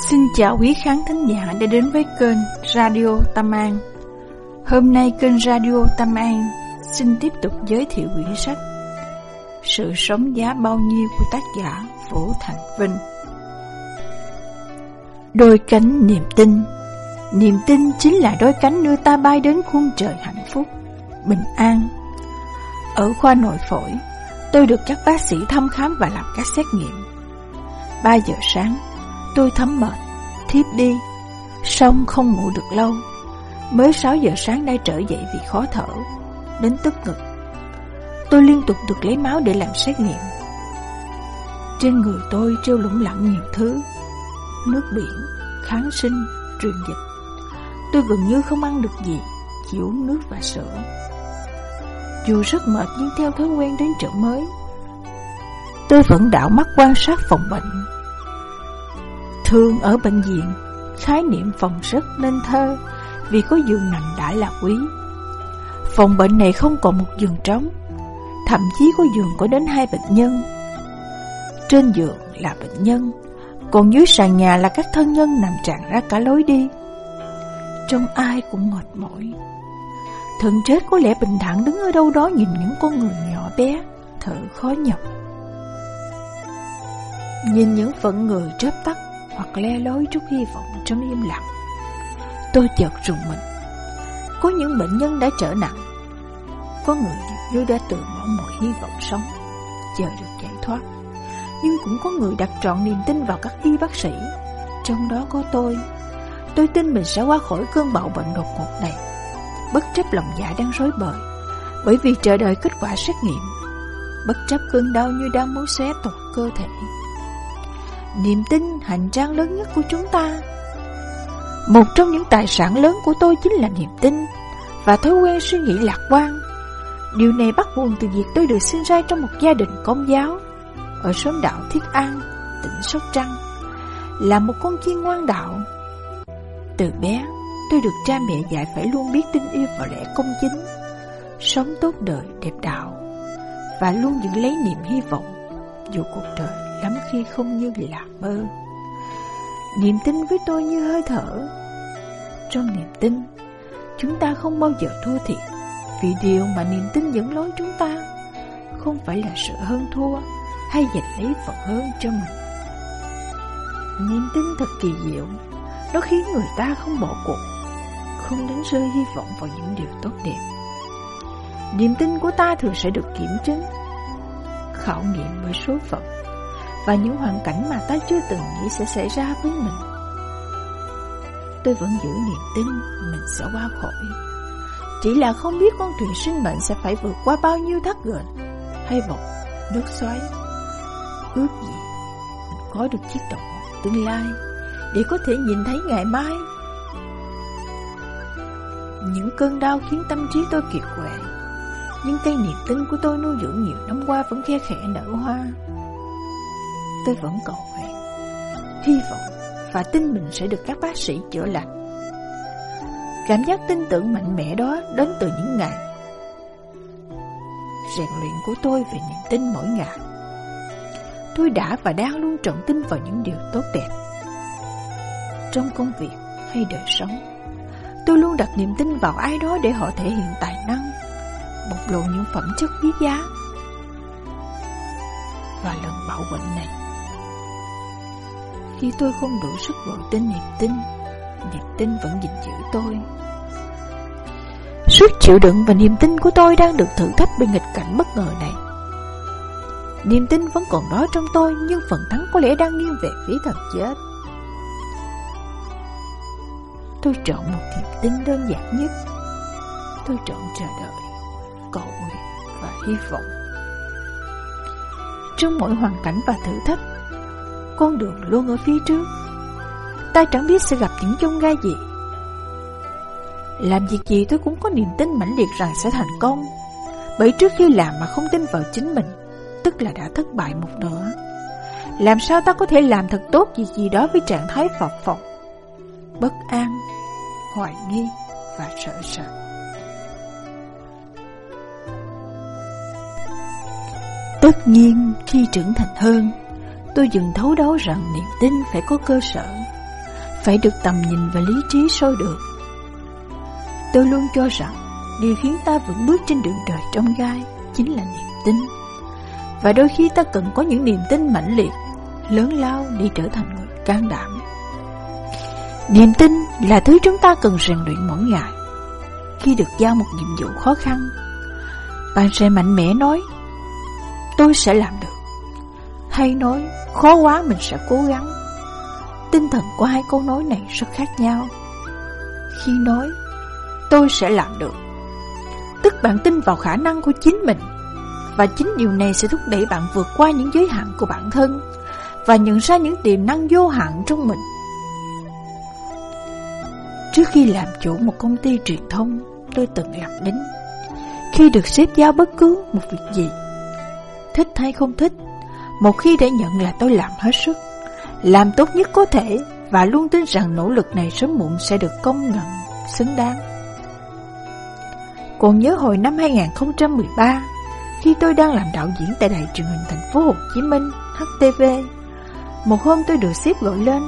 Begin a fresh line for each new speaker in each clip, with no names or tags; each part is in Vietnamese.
Xin chào quý khán thính giả đã đến với kênh Radio Tâm An. Hôm nay kênh Radio Tâm An xin tiếp tục giới thiệu quyển sách Sự sống giá bao nhiêu của tác giả Vũ Thành Vinh. Đôi cánh niềm tin Niềm tin chính là đôi cánh đưa ta bay đến khuôn trời hạnh phúc, bình an. Ở khoa nội phổi, tôi được các bác sĩ thăm khám và làm các xét nghiệm. 3 giờ sáng, tôi thấm mệt, thiếp đi, xong không ngủ được lâu. Mới 6 giờ sáng đã trở dậy vì khó thở, đến tức ngực. Tôi liên tục được lấy máu để làm xét nghiệm. Trên người tôi treo lủng lẳng nhiều thứ, nước biển, kháng sinh, truyền dịch. Tôi gần như không ăn được gì, chỉ uống nước và sữa. Dù rất mệt nhưng theo thói quen đến chợ mới, tôi vẫn đảo mắt quan sát phòng bệnh. Thường ở bệnh viện, khái niệm phòng rất nên thơ vì có giường nằm đã là quý. Phòng bệnh này không còn một giường trống, thậm chí có giường có đến hai bệnh nhân. Trên giường là bệnh nhân, còn dưới sàn nhà là các thân nhân nằm tràn ra cả lối đi. Trong ai cũng mệt mỏi. Thần chết có lẽ bình thản đứng ở đâu đó nhìn những con người nhỏ bé, thở khó nhọc. Nhìn những phận người chớp tắt hoặc le lối chút hy vọng trong im lặng. Tôi chợt rùng mình. Có những bệnh nhân đã trở nặng, có người như đã từ bỏ mọi hy vọng sống, chờ được giải thoát. Nhưng cũng có người đặt trọn niềm tin vào các y bác sĩ, trong đó có tôi. Tôi tin mình sẽ qua khỏi cơn bạo bệnh đột ngột này, bất chấp lòng dạ đang rối bời, bởi vì chờ đợi kết quả xét nghiệm, bất chấp cơn đau như đang muốn xé toạc cơ thể. Niềm tin hành trang lớn nhất của chúng ta. Một trong những tài sản lớn của tôi chính là niềm tin Và thói quen suy nghĩ lạc quan. Điều này bắt nguồn từ việc tôi được sinh ra trong một gia đình công giáo Ở xóm đạo Thiết An, tỉnh Sóc Trăng Là một con chiên ngoan đạo. Từ bé, tôi được cha mẹ dạy phải luôn biết tin yêu vào lẽ công chính Sống tốt đời đẹp đạo Và luôn giữ lấy niềm hy vọng Dù cuộc đời lắm khi không như là mơ. Niềm tin với tôi như hơi thở. Trong niềm tin, chúng ta không bao giờ thua thiệt, vì điều mà niềm tin dẫn lối chúng ta không phải là sự hơn thua hay giành lấy phần hơn cho mình. Niềm tin thật kỳ diệu, nó khiến người ta không bỏ cuộc, không đánh rơi hy vọng vào những điều tốt đẹp. Niềm tin của ta thường sẽ được kiểm chứng, khảo nghiệm bởi số phận và những hoàn cảnh mà ta chưa từng nghĩ sẽ xảy ra với mình. Tôi vẫn giữ niềm tin mình sẽ qua khỏi. Chỉ là không biết con thuyền sinh mệnh sẽ phải vượt qua bao nhiêu thác gợn hay vòng nước xoáy. Ước gì mình có được chiếc đỏ tương lai để có thể nhìn thấy ngày mai. Những cơn đau khiến tâm trí tôi kiệt quệ, nhưng cây niềm tin của tôi nuôi dưỡng nhiều năm qua vẫn khe khẽ nở hoa tôi vẫn cầu nguyện, hy vọng và tin mình sẽ được các bác sĩ chữa lành. Cảm giác tin tưởng mạnh mẽ đó đến từ những ngày rèn luyện của tôi về niềm tin mỗi ngày. Tôi đã và đang luôn trọng tin vào những điều tốt đẹp. Trong công việc hay đời sống, tôi luôn đặt niềm tin vào ai đó để họ thể hiện tài năng, bộc lộ những phẩm chất quý giá. Và lần bạo bệnh này, khi tôi không đủ sức gọi tên niềm tin Niềm tin vẫn gìn giữ tôi. Suốt chịu đựng và niềm tin của tôi đang được thử thách bên nghịch cảnh bất ngờ này. Niềm tin vẫn còn đó trong tôi, Nhưng phần thắng có lẽ đang nghiêng về phía thần chết. Tôi chọn một niềm tin đơn giản nhất. Tôi chọn chờ đợi, Cầu nguyện và hy vọng. Trong mỗi hoàn cảnh và thử thách con đường luôn ở phía trước. Ta chẳng biết sẽ gặp những chông gai gì. Làm việc gì tôi cũng có niềm tin mãnh liệt rằng sẽ thành công. Bởi trước khi làm mà không tin vào chính mình Tức là đã thất bại một nửa. Làm sao ta có thể làm thật tốt gì gì đó với trạng thái phập phồng Bất an, hoài nghi và sợ sệt? Tất nhiên khi trưởng thành hơn Tôi dừng thấu đáo rằng niềm tin phải có cơ sở, phải được tầm nhìn và lý trí soi được. Tôi luôn cho rằng điều khiến ta vững bước trên đường đời trong gai chính là niềm tin. Và đôi khi ta cần có những niềm tin mãnh liệt, lớn lao để trở thành người can đảm. Niềm tin là thứ chúng ta cần rèn luyện mỗi ngày. Khi được giao một nhiệm vụ khó khăn, bạn sẽ mạnh mẽ nói, tôi sẽ làm được. Hay nói, khó quá mình sẽ cố gắng. Tinh thần của hai câu nói này rất khác nhau. Khi nói, tôi sẽ làm được, tức bạn tin vào khả năng của chính mình. Và chính điều này sẽ thúc đẩy bạn vượt qua những giới hạn của bản thân và nhận ra những tiềm năng vô hạn trong mình. Trước khi làm chủ một công ty truyền thông, tôi từng làm lính. Khi được xếp giao bất cứ một việc gì, thích hay không thích, một khi đã nhận là tôi làm hết sức, làm tốt nhất có thể và luôn tin rằng nỗ lực này sớm muộn sẽ được công nhận xứng đáng. Còn nhớ hồi năm 2013, khi tôi đang làm đạo diễn tại đài truyền hình thành phố Hồ Chí Minh, HTV, một hôm tôi được xếp gọi lên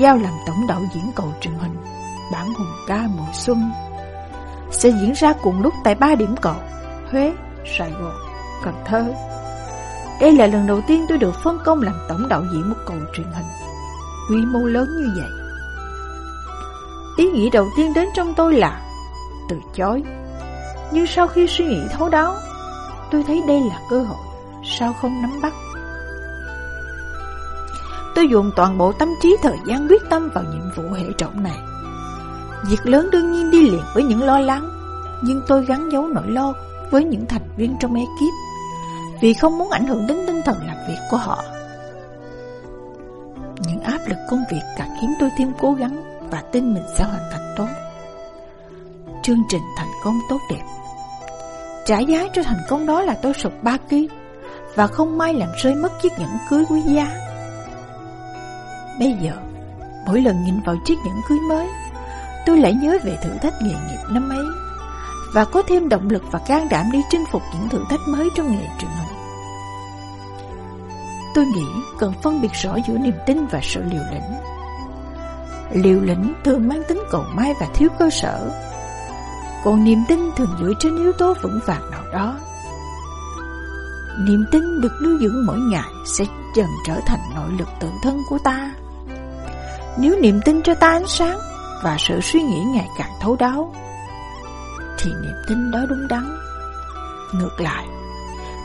giao làm tổng đạo diễn cầu truyền hình bản hùng ca mùa xuân sẽ diễn ra cùng lúc tại ba điểm cầu Huế, Sài Gòn, Cần Thơ. Đây là lần đầu tiên tôi được phân công làm tổng đạo diễn một cầu truyền hình quy mô lớn như vậy. Ý nghĩ đầu tiên đến trong tôi là từ chối. Nhưng sau khi suy nghĩ thấu đáo, tôi thấy đây là cơ hội, sao không nắm bắt? Tôi dùng toàn bộ tâm trí thời gian quyết tâm vào nhiệm vụ hệ trọng này. Việc lớn đương nhiên đi liền với những lo lắng, nhưng tôi gắn giấu nỗi lo với những thành viên trong ekip vì không muốn ảnh hưởng đến tinh thần làm việc của họ. Những áp lực công việc càng khiến tôi thêm cố gắng và tin mình sẽ hoàn thành tốt. Chương trình thành công tốt đẹp. Trả giá cho thành công đó là tôi sụp 3 kg và không may làm rơi mất chiếc nhẫn cưới quý giá. Bây giờ, mỗi lần nhìn vào chiếc nhẫn cưới mới, tôi lại nhớ về thử thách nghề nghiệp năm ấy và có thêm động lực và can đảm đi chinh phục những thử thách mới trong nghề truyền hình. Tôi nghĩ cần phân biệt rõ giữa niềm tin và sự liều lĩnh. Liều lĩnh thường mang tính cầu may và thiếu cơ sở, còn niềm tin thường dựa trên yếu tố vững vàng nào đó. Niềm tin được nuôi dưỡng mỗi ngày sẽ dần trở thành nội lực tự thân của ta. Nếu niềm tin cho ta ánh sáng và sự suy nghĩ ngày càng thấu đáo, thì niềm tin đó đúng đắn. Ngược lại,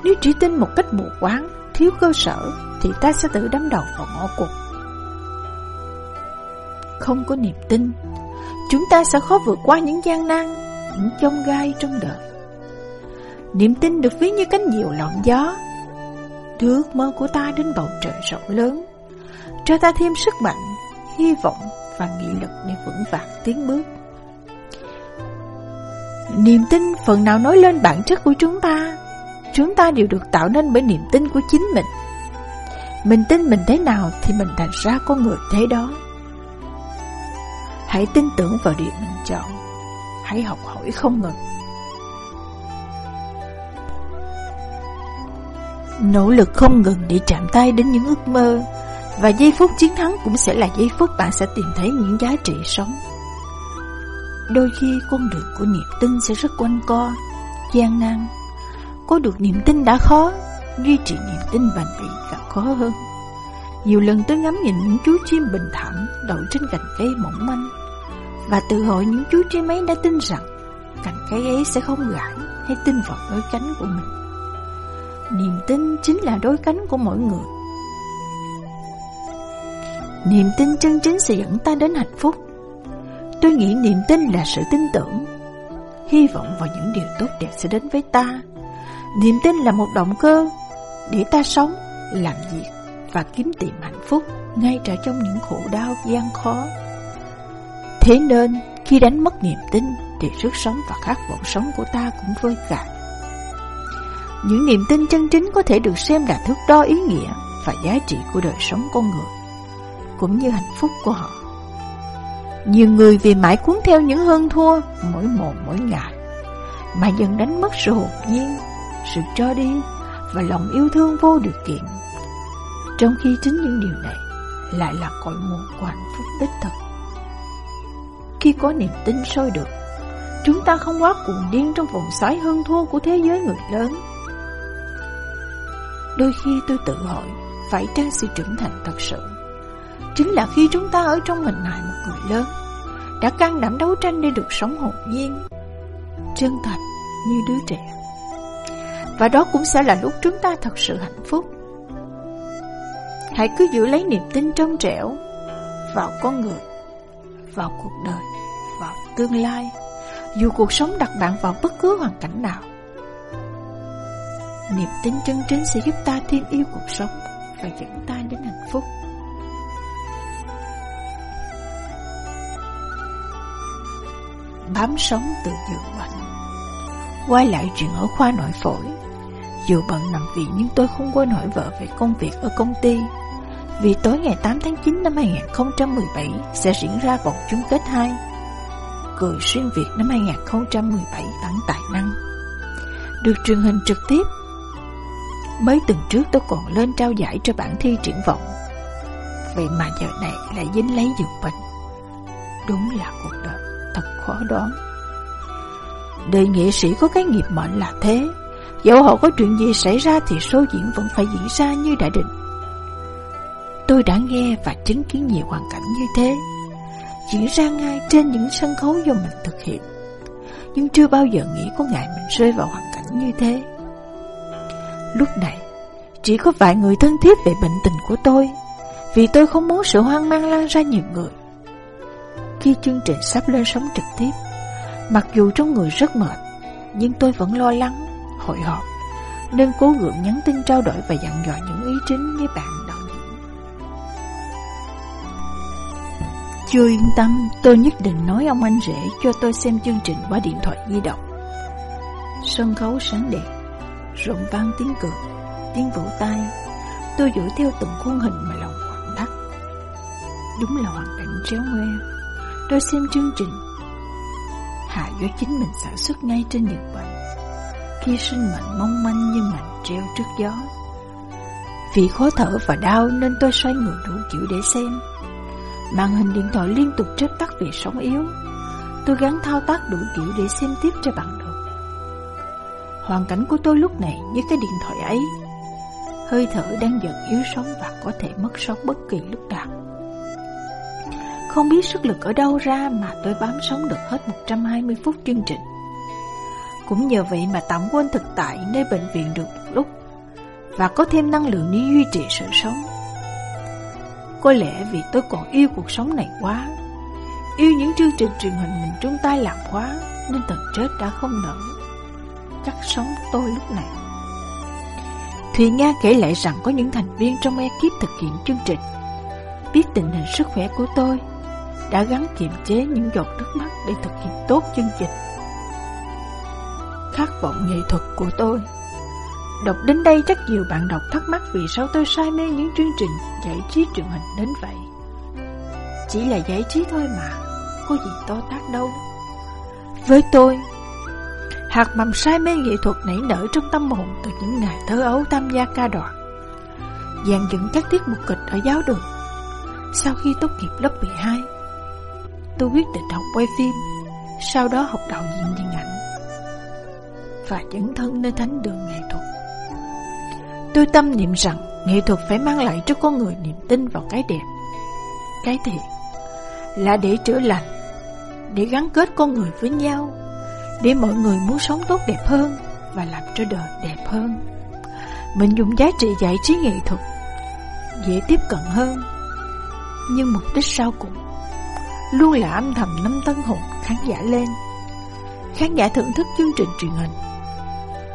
nếu chỉ tin một cách mù quáng, thiếu cơ sở, thì ta sẽ tự đắm đầu vào ngõ cụt. Không có niềm tin, chúng ta sẽ khó vượt qua những gian nan, những chông gai trong đời. Niềm tin được ví như cánh diều lọn gió, đưa ước mơ của ta đến bầu trời rộng lớn, cho ta thêm sức mạnh, hy vọng và nghị lực để vững vàng tiến bước. Niềm tin phần nào nói lên bản chất của chúng ta. Chúng ta đều được tạo nên bởi niềm tin của chính mình. Mình tin mình thế nào thì mình thành ra con người thế đó. Hãy tin tưởng vào điều mình chọn. Hãy học hỏi không ngừng. Nỗ lực không ngừng để chạm tay đến những ước mơ. Và giây phút chiến thắng cũng sẽ là giây phút bạn sẽ tìm thấy những giá trị sống. Đôi khi con đường của niềm tin sẽ rất quanh co, gian nan. Có được niềm tin đã khó, duy trì niềm tin bền bỉ càng khó hơn. Nhiều lần tôi ngắm nhìn những chú chim bình thản đậu trên cành cây mỏng manh và tự hỏi những chú chim ấy đã tin rằng cành cây ấy sẽ không gãy hay tin vào đôi cánh của mình. Niềm tin chính là đôi cánh của mỗi người. Niềm tin chân chính sẽ dẫn ta đến hạnh phúc Tôi nghĩ niềm tin là sự tin tưởng. Hy vọng vào những điều tốt đẹp sẽ đến với ta. Niềm tin là một động cơ Để ta sống, làm việc Và kiếm tìm hạnh phúc Ngay cả trong những khổ đau gian khó. Thế nên khi đánh mất niềm tin Thì sức sống và khát vọng sống của ta cũng vơi cạn Những niềm tin chân chính có thể được xem là thước đo ý nghĩa Và giá trị của đời sống con người Cũng như hạnh phúc của họ nhiều người vì mãi cuốn theo những hơn thua mỗi một mỗi ngày Mà dần đánh mất sự hồn nhiên, sự cho đi và lòng yêu thương vô điều kiện Trong khi chính những điều này lại là cội nguồn của hạnh phúc đích thực. Khi có niềm tin sôi được, chúng ta không quá cuồng điên trong vòng xoáy hơn thua của thế giới người lớn. Đôi khi tôi tự hỏi, phải trang sự trưởng thành thật sự chính là khi chúng ta ở trong hình hài một người lớn, đã can đảm đấu tranh để được sống hồn nhiên, chân thành như đứa trẻ. Và đó cũng sẽ là lúc chúng ta thật sự hạnh phúc. Hãy cứ giữ lấy niềm tin trong trẻo vào con người, vào cuộc đời, vào tương lai, dù cuộc sống đặt bạn vào bất cứ hoàn cảnh nào. Niềm tin chân chính sẽ giúp ta thêm yêu cuộc sống và dẫn ta Bám sống từ giường bệnh. Quay lại chuyện ở khoa nội phổi, Dù bận nằm viện nhưng tôi không quên hỏi vợ về công việc ở công ty, Vì tối ngày 8 tháng 9 năm 2017 sẽ diễn ra vòng chung kết 2 Cười xuyên Việt năm 2017 tặng tài năng. Được truyền hình trực tiếp, Mấy tuần trước tôi còn lên trao giải cho bản thi triển vọng. Vậy mà giờ này lại dính lấy dược bệnh. Đúng là cuộc đời khó đoán. Đời nghệ sĩ có cái nghiệp mệnh là thế, Dẫu họ có chuyện gì xảy ra Thì số diễn vẫn phải diễn ra như đã định. Tôi đã nghe và chứng kiến nhiều hoàn cảnh như thế Diễn ra ngay trên những sân khấu do mình thực hiện, Nhưng chưa bao giờ nghĩ có ngày mình rơi vào hoàn cảnh như thế. Lúc này, Chỉ có vài người thân thiết về bệnh tình của tôi, Vì tôi không muốn sự hoang mang lan ra nhiều người. Khi chương trình sắp lên sóng trực tiếp. Mặc dù trong người rất mệt Nhưng tôi vẫn lo lắng, hội họp Nên cố gượng nhắn tin trao đổi Và dặn dò những ý chính với bạn đạo diễn Chưa yên tâm Tôi nhất định nói ông anh rể Cho tôi xem chương trình qua điện thoại di động. Sân khấu sáng đẹp Rộng vang tiếng cười Tiếng vỗ tay. Tôi dõi theo từng khuôn hình mà lòng khoảng thắt Đúng là hoàn cảnh tréo ngoe. Tôi xem chương trình. Hạ do chính mình sản xuất ngay trên Nhật Bản Khi sinh mệnh mong manh như mảnh treo trước gió. Vì khó thở và đau nên tôi xoay người đủ chịu để xem. Màn hình điện thoại liên tục chớp tắt vì sóng yếu. Tôi gắng thao tác đủ kiểu để xem tiếp cho bằng được. Hoàn cảnh của tôi lúc này như cái điện thoại ấy. Hơi thở đang dần yếu sống và có thể mất sống bất kỳ lúc nào. Không biết sức lực ở đâu ra mà tôi bám sống được hết 120 phút chương trình. Cũng nhờ vậy mà tạm quên thực tại nơi bệnh viện được một lúc Và có thêm năng lượng để duy trì sự sống. Có lẽ vì tôi còn yêu cuộc sống này quá, Yêu những chương trình truyền hình mình trung tay làm quá, Nên tần chết đã không nở chắc sống tôi lúc này. Thùy Nga kể lại rằng có những thành viên trong ekip thực hiện chương trình, biết tình hình sức khỏe của tôi đã gắng kiềm chế những giọt nước mắt để thực hiện tốt chương trình. Khát vọng nghệ thuật của tôi Đọc đến đây chắc nhiều bạn đọc thắc mắc vì sao tôi say mê những chương trình giải trí truyền hình đến vậy. Chỉ là giải trí thôi mà, có gì to tác đâu. Với tôi, Hạt mầm say mê nghệ thuật nảy nở trong tâm hồn từ những ngày thơ ấu tham gia ca đoàn. Dàn dựng các tiết mục kịch ở giáo đường. Sau khi tốt nghiệp lớp 12, tôi quyết định học quay phim, sau đó học đạo diễn điện ảnh và dấn thân nơi thánh đường nghệ thuật. Tôi tâm niệm rằng nghệ thuật phải mang lại cho con người niềm tin vào cái đẹp, cái thiện, là để chữa lành, để gắn kết con người với nhau để mọi người muốn sống tốt đẹp hơn và làm cho đời đẹp hơn. Mình dùng giá trị giải trí nghệ thuật dễ tiếp cận hơn, nhưng mục đích sau cùng luôn là âm thầm nâng tân hồn khán giả lên. Khán giả thưởng thức chương trình truyền hình,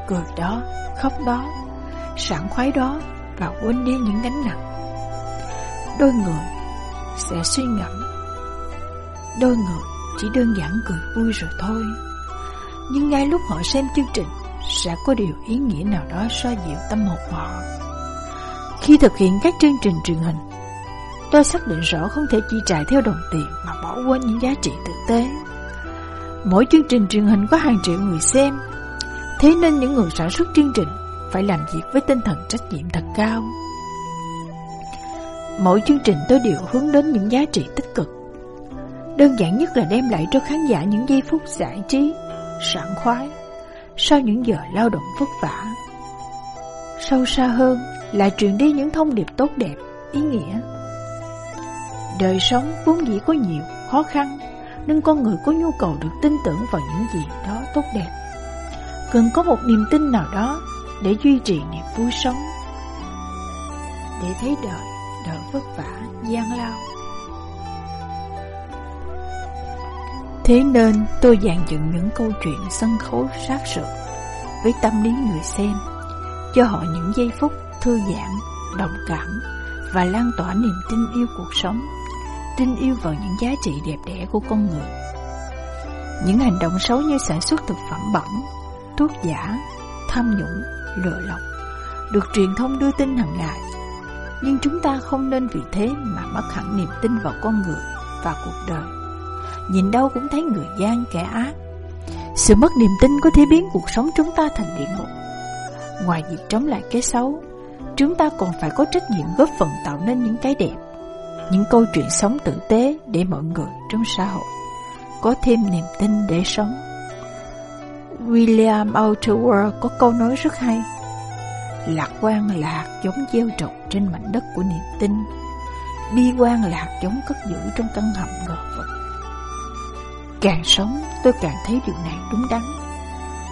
cười đó, khóc đó, sảng khoái đó và quên đi những gánh nặng. Đôi người sẽ suy ngẫm, đôi người chỉ đơn giản cười vui rồi thôi. Nhưng ngay lúc họ xem chương trình Sẽ có điều ý nghĩa nào đó so dịu tâm hồn họ Khi thực hiện các chương trình truyền hình Tôi xác định rõ không thể chi trả theo đồng tiền Mà bỏ quên những giá trị thực tế. Mỗi chương trình truyền hình có hàng triệu người xem. Thế nên những người sản xuất chương trình Phải làm việc với tinh thần trách nhiệm thật cao. Mỗi chương trình tôi đều hướng đến những giá trị tích cực. Đơn giản nhất là đem lại cho khán giả những giây phút giải trí, sảng khoái Sau những giờ lao động vất vả. Sâu xa hơn là truyền đi những thông điệp tốt đẹp, ý nghĩa Đời sống vốn dĩ có nhiều khó khăn Nên con người có nhu cầu được tin tưởng vào những gì đó tốt đẹp. Cần có một niềm tin nào đó để duy trì niềm vui sống Để thấy đời đỡ vất vả, gian lao. Thế nên tôi dàn dựng những câu chuyện sân khấu sát sượt Với tâm lý người xem Cho họ những giây phút thư giãn, đồng cảm Và lan tỏa niềm tin yêu cuộc sống. Tin yêu vào những giá trị đẹp đẽ của con người. Những hành động xấu như sản xuất thực phẩm bẩn Thuốc giả, tham nhũng, lừa lọc Được truyền thông đưa tin hàng ngày. Nhưng chúng ta không nên vì thế mà mất hẳn niềm tin vào con người và cuộc đời. Nhìn đâu cũng thấy người gian kẻ ác. Sự mất niềm tin có thể biến cuộc sống chúng ta thành địa ngục. Ngoài việc chống lại cái xấu Chúng ta còn phải có trách nhiệm góp phần tạo nên những cái đẹp. Những câu chuyện sống tử tế để mọi người trong xã hội Có thêm niềm tin để sống. William Outwood có câu nói rất hay, Lạc quan là hạt giống gieo trồng trên mảnh đất của niềm tin, Bi quan là hạt giống cất giữ trong căn hầm ngờ vực. Càng sống, tôi càng thấy điều này đúng đắn.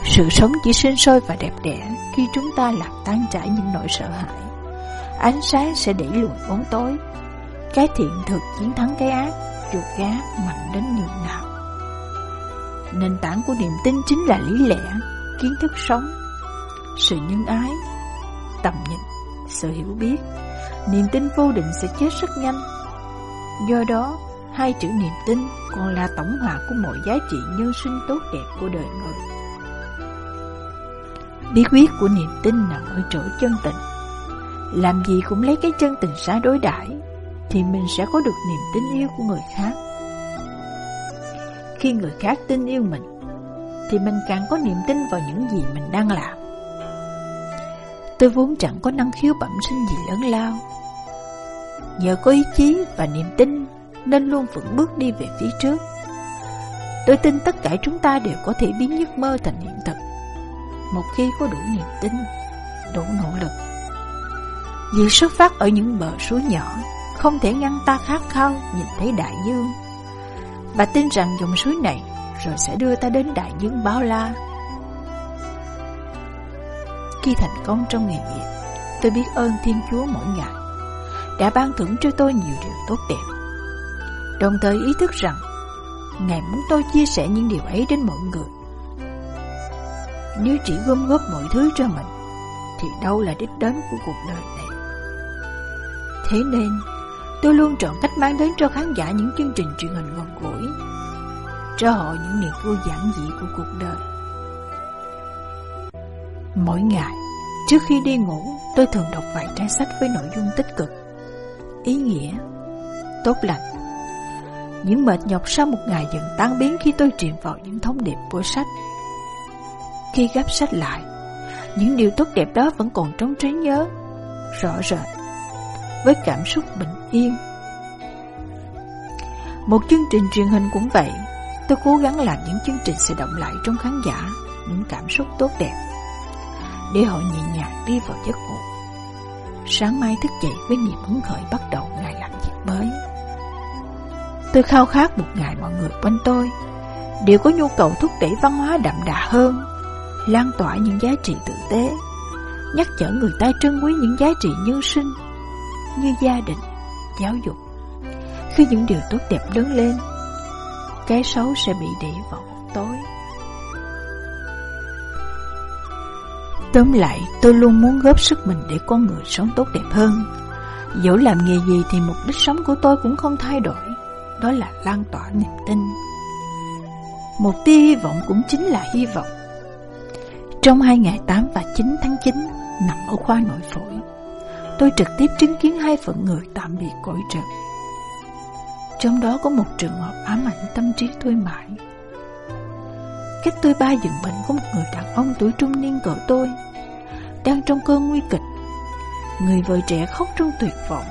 Sự sống chỉ sinh sôi và đẹp đẽ Khi chúng ta làm tan chảy những nỗi sợ hãi. Ánh sáng sẽ đẩy lùi bóng tối cái thiện thực chiến thắng cái ác Dù gá mạnh đến nhường nào Nền tảng của niềm tin chính là lý lẽ, Kiến thức sống, Sự nhân ái, Tầm nhìn, Sự hiểu biết Niềm tin vô định sẽ chết rất nhanh Do đó, Hai chữ niềm tin còn là tổng hòa của mọi giá trị nhân sinh tốt đẹp của đời người. Bí quyết của niềm tin nằm ở chỗ chân tình. Làm gì cũng lấy cái chân tình xá đối đãi thì mình sẽ có được niềm tin yêu của người khác. Khi người khác tin yêu mình thì mình càng có niềm tin vào những gì mình đang làm. Tôi vốn chẳng có năng khiếu bẩm sinh gì lớn lao. Nhờ có ý chí và niềm tin nên luôn vững bước đi về phía trước. Tôi tin tất cả chúng ta đều có thể biến giấc mơ thành hiện thực một khi có đủ niềm tin, đủ nỗ lực. Vì xuất phát ở những bờ suối nhỏ, không thể ngăn ta khát khao nhìn thấy đại dương. Và tin rằng dòng suối này rồi sẽ đưa ta đến đại dương bao la. Khi thành công trong nghề nghiệp, tôi biết ơn Thiên Chúa mỗi ngày đã ban thưởng cho tôi nhiều điều tốt đẹp đồng thời ý thức rằng Ngài muốn tôi chia sẻ những điều ấy đến mọi người. Nếu chỉ gom góp mọi thứ cho mình, thì đâu là đích đến của cuộc đời này. Thế nên, tôi luôn chọn cách mang đến cho khán giả những chương trình truyền hình gần gũi, cho họ những niềm vui giản dị của cuộc đời. Mỗi ngày, trước khi đi ngủ, tôi thường đọc vài trang sách với nội dung tích cực, ý nghĩa, tốt lành những mệt nhọc sau một ngày dần tan biến khi tôi truyền vào những thông điệp của sách. Khi gấp sách lại, những điều tốt đẹp đó vẫn còn trong trí nhớ, rõ rệt, với cảm xúc bình yên. Một chương trình truyền hình cũng vậy, tôi cố gắng làm những chương trình sẽ động lại trong khán giả những cảm xúc tốt đẹp, để họ nhẹ nhàng đi vào giấc ngủ. Sáng mai thức dậy với niềm hứng khởi bắt đầu ngày làm việc mới. Tôi khao khát một ngày mọi người quanh tôi đều có nhu cầu thúc đẩy văn hóa đậm đà hơn, lan tỏa những giá trị tử tế, nhắc nhở người ta trân quý những giá trị nhân sinh như gia đình, giáo dục. Khi những điều tốt đẹp lớn lên, cái xấu sẽ bị đẩy vào tối. Tóm lại, tôi luôn muốn góp sức mình để con người sống tốt đẹp hơn. Dẫu làm nghề gì thì mục đích sống của tôi cũng không thay đổi đó là lan tỏa niềm tin. Một tia hy vọng cũng chính là hy vọng. Trong hai ngày 8 và 9 tháng 9, nằm ở khoa nội phổi, tôi trực tiếp chứng kiến hai phận người tạm biệt cõi trần. Trong đó có một trường hợp ám ảnh tâm trí tôi mãi. Cách tôi ba dựng bệnh có một người đàn ông tuổi trung niên cỡ tôi, đang trong cơn nguy kịch. Người vợ trẻ khóc trong tuyệt vọng.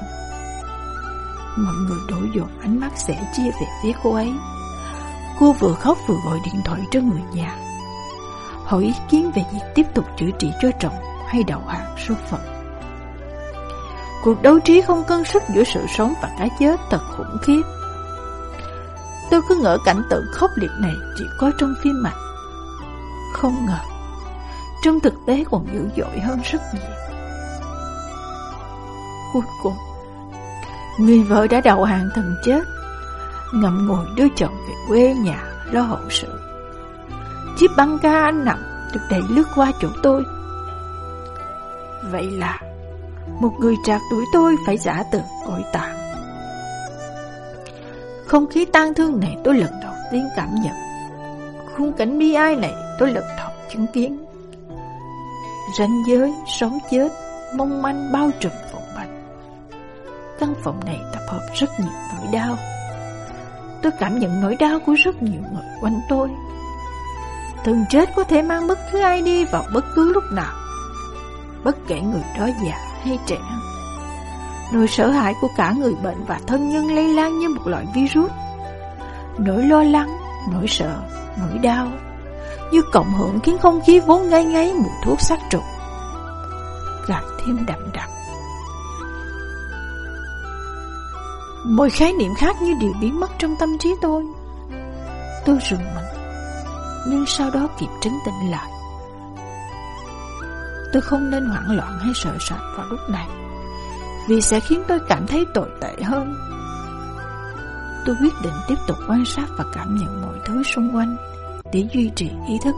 Mọi người đổ dồn ánh mắt sẻ chia về phía cô ấy Cô vừa khóc vừa gọi điện thoại cho người nhà Hỏi ý kiến về việc tiếp tục chữa trị cho chồng Hay đầu hàng số phận Cuộc đấu trí không cân sức giữa sự sống và cái chết thật khủng khiếp. Tôi cứ ngỡ cảnh tượng khốc liệt này chỉ có trong phim ảnh Không ngờ, Trong thực tế còn dữ dội hơn rất nhiều. Cuối cùng, Người vợ đã đầu hàng thần chết, Ngậm ngồi đưa chồng về quê nhà lo hậu sự. Chiếc băng ca anh nằm được đẩy lướt qua chỗ tôi. Vậy là một người trạc tuổi tôi phải giả từ cõi tàn Không khí tang thương này tôi lần đầu tiên cảm nhận. Khung cảnh bi ai này tôi lần đầu chứng kiến. Ranh giới, sống chết, mong manh bao trùm phòng bệnh. Căn phòng này tập hợp rất nhiều nỗi đau. Tôi cảm nhận nỗi đau của rất nhiều người quanh tôi. Thường chết có thể mang bất cứ ai đi vào bất cứ lúc nào. Bất kể người đó già hay trẻ. Nỗi sợ hãi của cả người bệnh và thân nhân lây lan như một loại virus. Nỗi lo lắng, nỗi sợ, nỗi đau Như cộng hưởng khiến không khí vốn ngây ngáy mùi thuốc sát trùng. Càng thêm đậm đặc. Mọi khái niệm khác như đều biến mất trong tâm trí tôi. Tôi rùng mình Nhưng sau đó kịp trấn tĩnh lại. Tôi không nên hoảng loạn hay sợ sệt vào lúc này, Vì sẽ khiến tôi cảm thấy tồi tệ hơn. Tôi quyết định tiếp tục quan sát và cảm nhận mọi thứ xung quanh Để duy trì ý thức,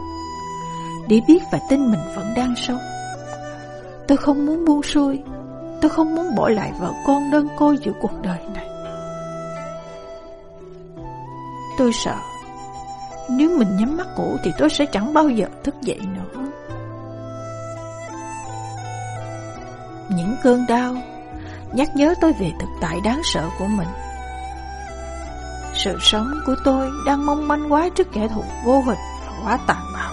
Để biết và tin mình vẫn đang sống. Tôi không muốn buông xuôi, Tôi không muốn bỏ lại vợ con đơn côi giữa cuộc đời này. Tôi sợ Nếu mình nhắm mắt ngủ Thì tôi sẽ chẳng bao giờ thức dậy nữa. Những cơn đau Nhắc nhớ tôi về thực tại đáng sợ của mình. Sự sống của tôi Đang mong manh quá trước kẻ thù vô hình Và quá tàn bạo.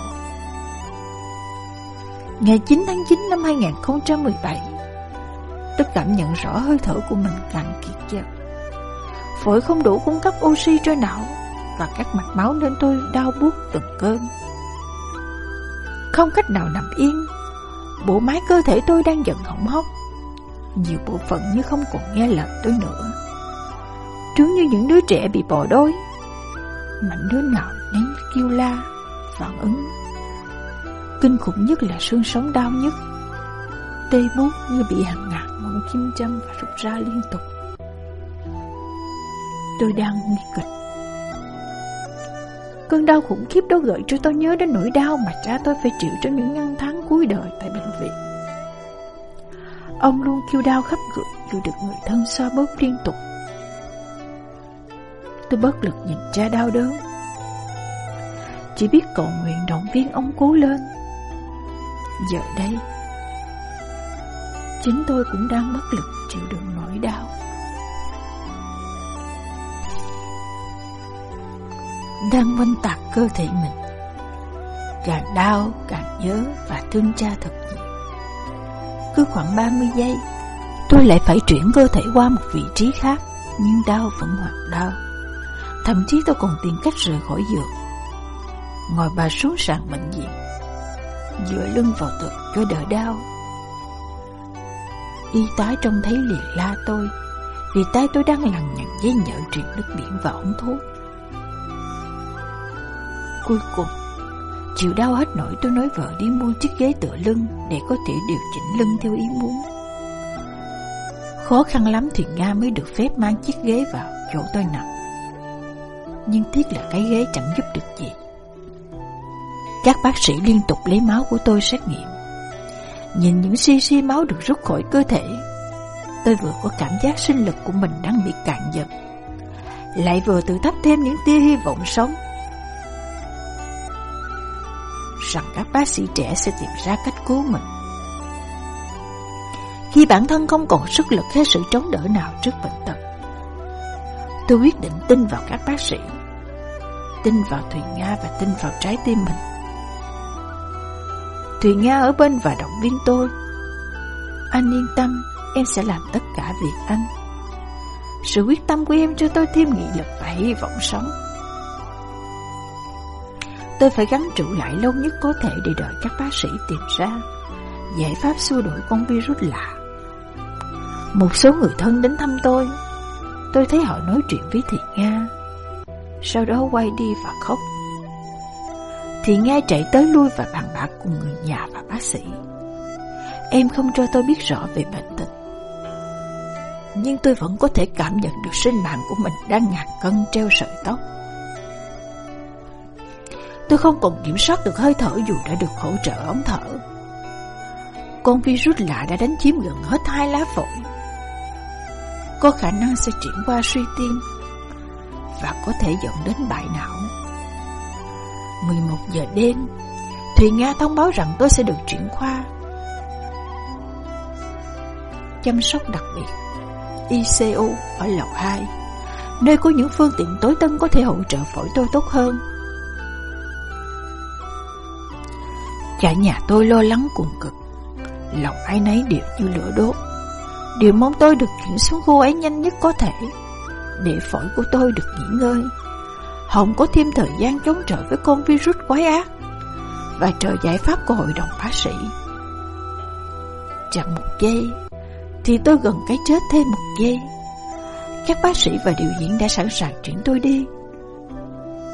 Ngày 9 tháng 9 năm 2017 Tôi cảm nhận rõ hơi thở của mình càng kiệt dần Phổi không đủ cung cấp oxy cho não và các mạch máu nên tôi đau buốt từng cơn. Không cách nào nằm yên, bộ máy cơ thể tôi đang giận hỏng hóc. Nhiều bộ phận như không còn nghe lời tôi nữa. Trướng như những đứa trẻ bị bỏ đôi. Mạnh đứa nào nấy kêu la, phản ứng. Kinh khủng nhất là xương sống đau nhất. Tê bút như bị hàng ngàn ngọn kim châm và rút ra liên tục. Tôi đang nguy kịch Cơn đau khủng khiếp đó gợi cho tôi nhớ đến nỗi đau mà cha tôi phải chịu trong những năm tháng cuối đời tại bệnh viện. Ông luôn kêu đau khắp người dù được người thân xoa bóp liên tục. Tôi bất lực nhìn cha đau đớn. Chỉ biết cầu nguyện động viên ông cố lên. Giờ đây, chính tôi cũng đang bất lực chịu đựng nỗi đau. Đang quanh tạc cơ thể mình. Càng đau, càng nhớ và thương cha thật nhiều. Cứ khoảng 30 giây, tôi lại phải chuyển cơ thể qua một vị trí khác, nhưng đau vẫn hoạt đau. Thậm chí tôi còn tìm cách rời khỏi giường. Ngồi bà xuống sàn bệnh viện, dựa lưng vào tường cho đỡ đau. Y tá trông thấy liền la tôi, vì tay tôi đang lằng nhằng dây nhợ truyền nước biển vào ống thuốc. Cuối cùng. Chịu đau hết nổi tôi nói vợ đi mua chiếc ghế tựa lưng Để có thể điều chỉnh lưng theo ý muốn. Khó khăn lắm thì Nga mới được phép mang chiếc ghế vào chỗ tôi nằm. Nhưng tiếc là cái ghế chẳng giúp được gì. Các bác sĩ liên tục lấy máu của tôi xét nghiệm. Nhìn những cc máu được rút khỏi cơ thể, Tôi vừa có cảm giác sinh lực của mình đang bị cạn dần. Lại vừa tự thắp thêm những tia hy vọng sống rằng các bác sĩ trẻ sẽ tìm ra cách cứu mình. Khi bản thân không còn sức lực hay sự chống đỡ nào trước bệnh tật, tôi quyết định tin vào các bác sĩ, tin vào Thùy Nga và tin vào trái tim mình. Thùy Nga ở bên và động viên tôi. Anh yên tâm, em sẽ làm tất cả việc anh. Sự quyết tâm của em cho tôi thêm nghị lực và hy vọng sống. Tôi phải gắn trụ lại lâu nhất có thể để đợi các bác sĩ tìm ra giải pháp xua đuổi con virus lạ. Một số người thân đến thăm tôi, tôi thấy họ nói chuyện với Thị Nga. Sau đó quay đi và khóc. Thị Nga chạy tới lui và bàn bạc cùng người nhà và bác sĩ. Em không cho tôi biết rõ về bệnh tật. Nhưng tôi vẫn có thể cảm nhận được sinh mạng của mình đang ngàn cân treo sợi tóc. Tôi không còn kiểm soát được hơi thở dù đã được hỗ trợ ống thở. Con virus lạ đã đánh chiếm gần hết hai lá phổi. Có khả năng sẽ chuyển qua suy tim và có thể dẫn đến bại não. 11 giờ đêm, Thùy Nga thông báo rằng tôi sẽ được chuyển khoa. Chăm sóc đặc biệt ICU ở lầu 2, nơi có những phương tiện tối tân có thể hỗ trợ phổi tôi tốt hơn. Cả nhà tôi lo lắng cùng cực. Lòng ai nấy đều như lửa đốt. Điều mong tôi được chuyển xuống khu ấy nhanh nhất có thể, Để phổi của tôi được nghỉ ngơi. Không có thêm thời gian chống chọi với con virus quái ác Và chờ giải pháp của hội đồng bác sĩ. Chẳng một giây, Thì tôi gần cái chết thêm một giây. Các bác sĩ và điều diễn đã sẵn sàng chuyển tôi đi.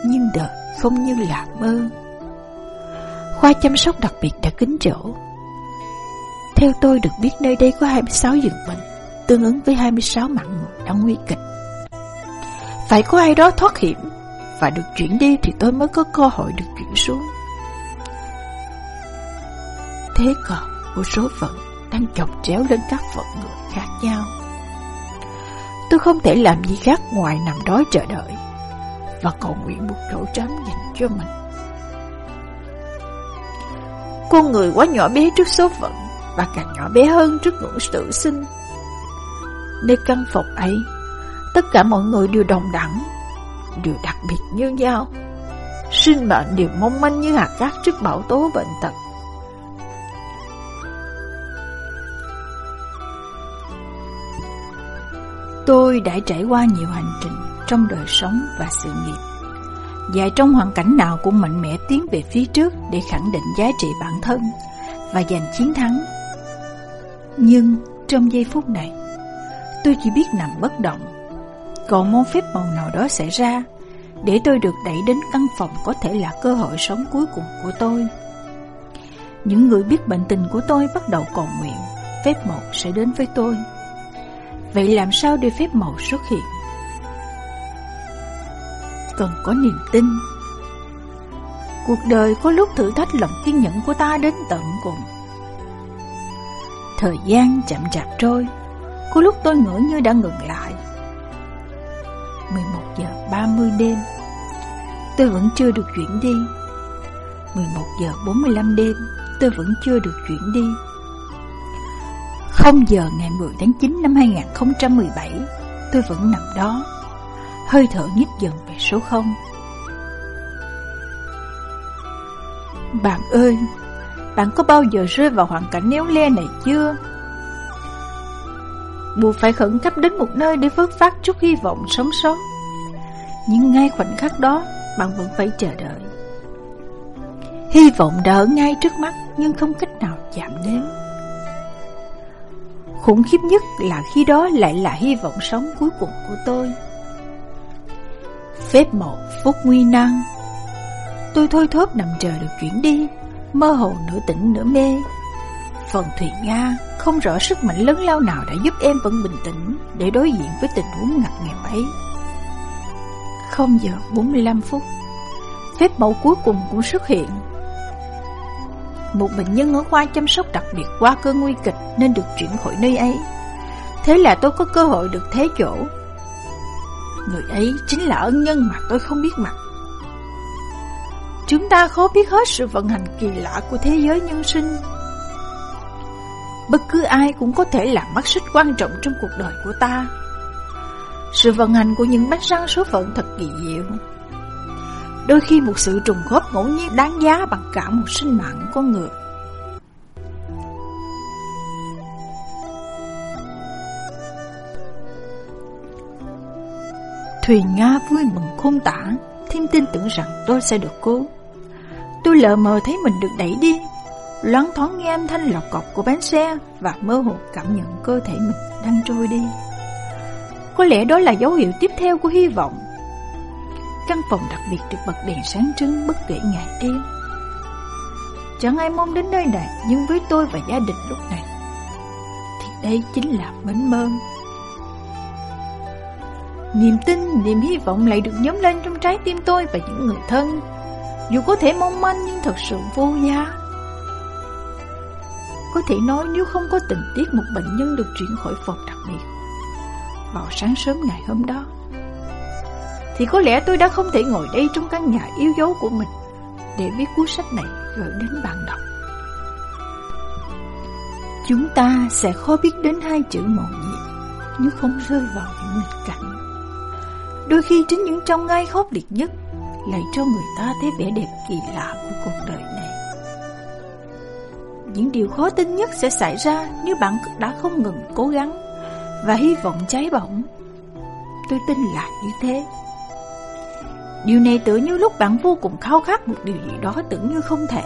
Nhưng đời không như là mơ. Khoa chăm sóc đặc biệt đã kín chỗ Theo tôi được biết nơi đây có 26 giường bệnh, Tương ứng với 26 mạng người đang nguy kịch. Phải có ai đó thoát hiểm Và được chuyển đi thì tôi mới có cơ hội được chuyển xuống. Thế còn một số phận đang chọc chéo lên các phận người khác nhau. Tôi không thể làm gì khác ngoài nằm đó chờ đợi Và cầu nguyện một chỗ trống dành cho mình con người quá nhỏ bé trước số phận Và càng nhỏ bé hơn trước ngưỡng tự sinh. Nơi căn phòng ấy, Tất cả mọi người đều đồng đẳng, Đều đặc biệt như nhau. Sinh mệnh đều mong manh như hạt cát trước bão tố bệnh tật. Tôi đã trải qua nhiều hành trình trong đời sống và sự nghiệp và trong hoàn cảnh nào cũng mạnh mẽ tiến về phía trước để khẳng định giá trị bản thân và giành chiến thắng. Nhưng trong giây phút này, tôi chỉ biết nằm bất động, còn môn phép màu nào đó xảy ra để tôi được đẩy đến căn phòng có thể là cơ hội sống cuối cùng của tôi. Những người biết bệnh tình của tôi bắt đầu cầu nguyện, phép màu sẽ đến với tôi. Vậy làm sao để phép màu xuất hiện? Cần có niềm tin. Cuộc đời có lúc thử thách lòng kiên nhẫn của ta đến tận cùng. Thời gian chậm chạp trôi, có lúc tôi ngỡ như đã ngừng lại. 11 giờ 30 đêm, tôi vẫn chưa được chuyển đi. 11 giờ 45 đêm, tôi vẫn chưa được chuyển đi. 0 giờ ngày 10 tháng 9 năm 2017, tôi vẫn nằm đó hơi thở nhích dần số 0 Bạn ơi, bạn có bao giờ rơi vào hoàn cảnh néo le này chưa? Buộc phải khẩn cấp đến một nơi để vớt phát chút hy vọng sống sót. Nhưng ngay khoảnh khắc đó, bạn vẫn phải chờ đợi. Hy vọng đã ở ngay trước mắt nhưng không cách nào chạm đến. Khủng khiếp nhất là khi đó lại là hy vọng sống cuối cùng của tôi. Phép một phút nguy nan Tôi thôi thóp nằm chờ được chuyển đi Mơ hồ nửa tỉnh nửa mê Phần Thùy Nga không rõ sức mạnh lớn lao nào đã giúp em vẫn bình tĩnh để đối diện với tình huống ngặt nghèo ấy. 0 giờ 45 phút, phép mẫu cuối cùng cũng xuất hiện. Một bệnh nhân ở khoa chăm sóc đặc biệt qua cơn nguy kịch nên được chuyển khỏi nơi ấy. Thế là tôi có cơ hội được thế chỗ Người ấy chính là ân nhân mà tôi không biết mặt. Chúng ta khó biết hết sự vận hành kỳ lạ của thế giới nhân sinh. Bất cứ ai cũng có thể làm mắt xích quan trọng trong cuộc đời của ta. Sự vận hành của những mắt răng số phận thật kỳ diệu. Đôi khi một sự trùng khớp ngẫu nhiên đáng giá bằng cả một sinh mạng con người. Thuyền Nga vui mừng khôn tả, thêm tin tưởng rằng tôi sẽ được cứu. Tôi lờ mờ thấy mình được đẩy đi, loáng thoáng nghe âm thanh lọc cọc của bánh xe và mơ hồ cảm nhận cơ thể mình đang trôi đi. Có lẽ đó là dấu hiệu tiếp theo của hy vọng. Căn phòng đặc biệt được bật đèn sáng trưng bất kể ngày đêm. Chẳng ai mong đến nơi này nhưng với tôi và gia đình lúc này thì đây chính là bến mơ. Niềm tin, niềm hy vọng lại được nhóm lên trong trái tim tôi và những người thân. Dù có thể mong manh nhưng thật sự vô giá. Có thể nói nếu không có tình tiết một bệnh nhân được chuyển khỏi phòng đặc biệt vào sáng sớm ngày hôm đó, thì có lẽ tôi đã không thể ngồi đây trong căn nhà yêu dấu của mình để viết cuốn sách này gửi đến bạn đọc. Chúng ta sẽ khó biết đến hai chữ mầu nhiệm nếu không rơi vào những nghịch cảnh. Đôi khi chính những trong ngay khốc liệt nhất lại cho người ta thấy vẻ đẹp kỳ lạ của cuộc đời này. Những điều khó tin nhất sẽ xảy ra nếu bạn đã không ngừng cố gắng và hy vọng cháy bỏng. Tôi tin là như thế. Điều này tự như lúc bạn vô cùng khao khát một điều gì đó tưởng như không thể.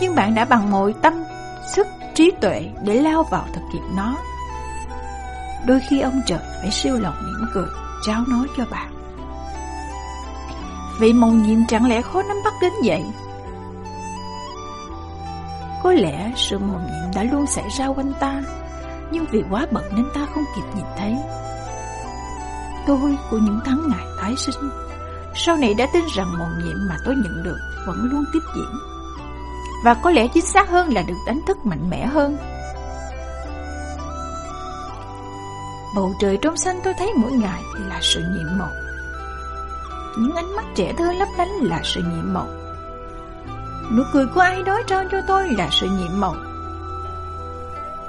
Nhưng bạn đã bằng mọi tâm, sức, trí tuệ để lao vào thực hiện nó. Đôi khi ông trời phải siêu lòng mỉm cười, cháu nói cho bạn. Vậy mầu nhiệm chẳng lẽ khó nắm bắt đến vậy? Có lẽ sự mầu nhiệm đã luôn xảy ra quanh ta, nhưng vì quá bận nên ta không kịp nhìn thấy. Tôi của những tháng ngày tái sinh sau này đã tin rằng mầu nhiệm mà tôi nhận được vẫn luôn tiếp diễn. Và có lẽ chính xác hơn là được đánh thức mạnh mẽ hơn. Bầu trời trong xanh tôi thấy mỗi ngày là sự nhiệm màu. Những ánh mắt trẻ thơ lấp lánh là sự nhiệm màu. Nụ cười của ai đó trao cho tôi là sự nhiệm màu.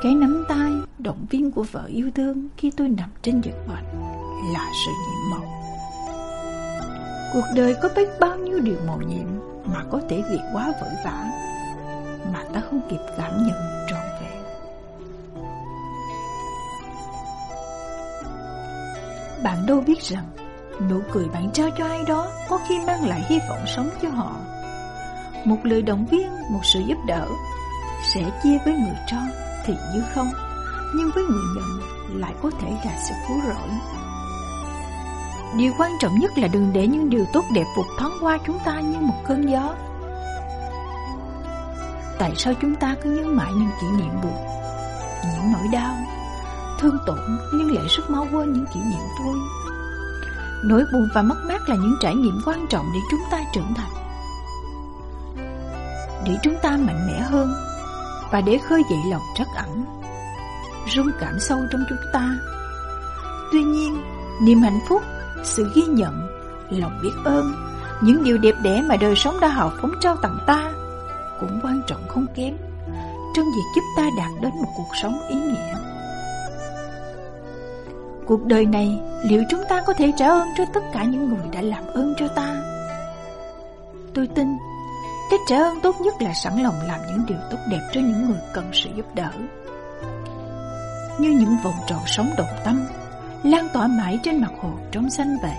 Cái nắm tay, động viên của vợ yêu thương khi tôi nằm trên giường bệnh là sự nhiệm màu. Cuộc đời có biết bao nhiêu điều màu nhiệm mà có thể việc quá vội vã mà ta không kịp cảm nhận Bạn đâu biết rằng nụ cười bạn trao cho ai đó có khi mang lại hy vọng sống cho họ. Một lời động viên, một sự giúp đỡ sẽ chia với người cho thì như không, nhưng với người nhận lại có thể là sự cứu rỗi. Điều quan trọng nhất là đừng để những điều tốt đẹp vụt thoáng qua chúng ta như một cơn gió. Tại sao chúng ta cứ nhớ mãi những kỷ niệm buồn, những nỗi đau, thương tổn nhưng lại rất mau quên những kỷ niệm vui? Nỗi buồn và mất mát là những trải nghiệm quan trọng để chúng ta trưởng thành. Để chúng ta mạnh mẽ hơn và để khơi dậy lòng trắc ẩn, rung cảm sâu trong chúng ta. Tuy nhiên, niềm hạnh phúc sự ghi nhận, lòng biết ơn, những điều đẹp đẽ mà đời sống đã hào phóng trao tặng ta cũng quan trọng không kém trong việc giúp ta đạt đến một cuộc sống ý nghĩa. Cuộc đời này, liệu chúng ta có thể trả ơn cho tất cả những người đã làm ơn cho ta? Tôi tin, cách trả ơn tốt nhất là sẵn lòng làm những điều tốt đẹp cho những người cần sự giúp đỡ. Như những vòng tròn sống động tâm lan tỏa mãi trên mặt hồ trong xanh vậy.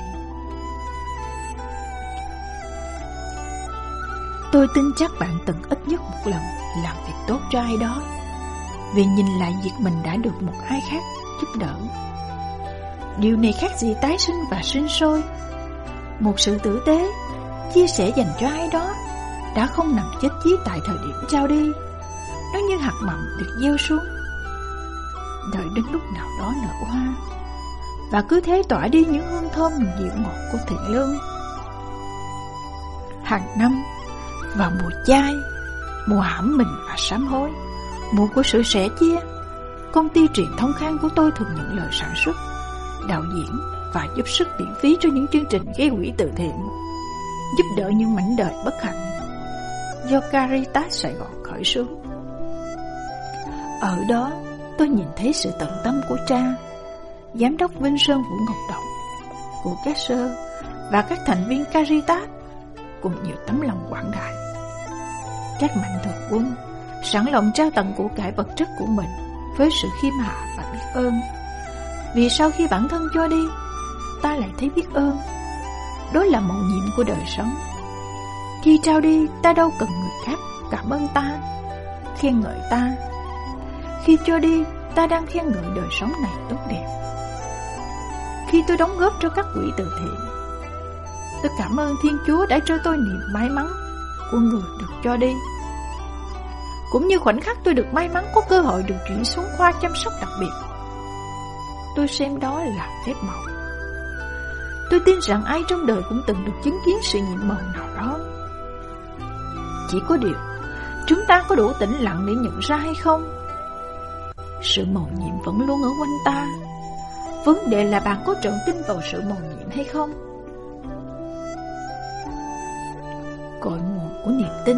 Tôi tin chắc bạn từng ít nhất một lần làm việc tốt cho ai đó Vì nhìn lại việc mình đã được một ai khác giúp đỡ Điều này khác gì tái sinh và sinh sôi. Một sự tử tế, chia sẻ dành cho ai đó Đã không nằm chết chí tại thời điểm trao đi. Nó như hạt mầm được gieo xuống. Đợi đến lúc nào đó nở hoa và cứ thế tỏa đi những hương thơm dịu ngọt của thiện lương. Hàng năm, vào mùa chai, mùa hãm mình và sám hối, mùa của sự sẻ chia, công ty truyền thông khang của tôi thường nhận lời sản xuất, đạo diễn và giúp sức miễn phí cho những chương trình gây quỹ từ thiện, giúp đỡ những mảnh đời bất hạnh do Caritas Sài Gòn khởi xướng. Ở đó, tôi nhìn thấy sự tận tâm của cha Giám đốc Vinh Sơn Vũ Ngọc Động của các sơ và các thành viên Caritas cùng nhiều tấm lòng quảng đại. Các mạnh thường quân sẵn lòng trao tặng của cải vật chất của mình với sự khiêm hạ và biết ơn. Vì sau khi bản thân cho đi, ta lại thấy biết ơn. Đó là mầu nhiệm của đời sống. Khi trao đi, ta đâu cần người khác cảm ơn ta, khen ngợi ta. Khi cho đi, ta đang khen ngợi đời sống này tốt đẹp. Khi tôi đóng góp cho các quỹ từ thiện, tôi cảm ơn Thiên Chúa đã cho tôi niềm may mắn của người được cho đi. Cũng như khoảnh khắc tôi được may mắn có cơ hội được chuyển xuống khoa chăm sóc đặc biệt. Tôi xem đó là phép màu. Tôi tin rằng ai trong đời cũng từng được chứng kiến sự nhiệm màu nào đó. Chỉ có điều, chúng ta có đủ tĩnh lặng để nhận ra hay không? Sự màu nhiệm vẫn luôn ở quanh ta. Vấn đề là bạn có trọn tin vào sự màu nhiệm hay không? Cội nguồn của niềm tin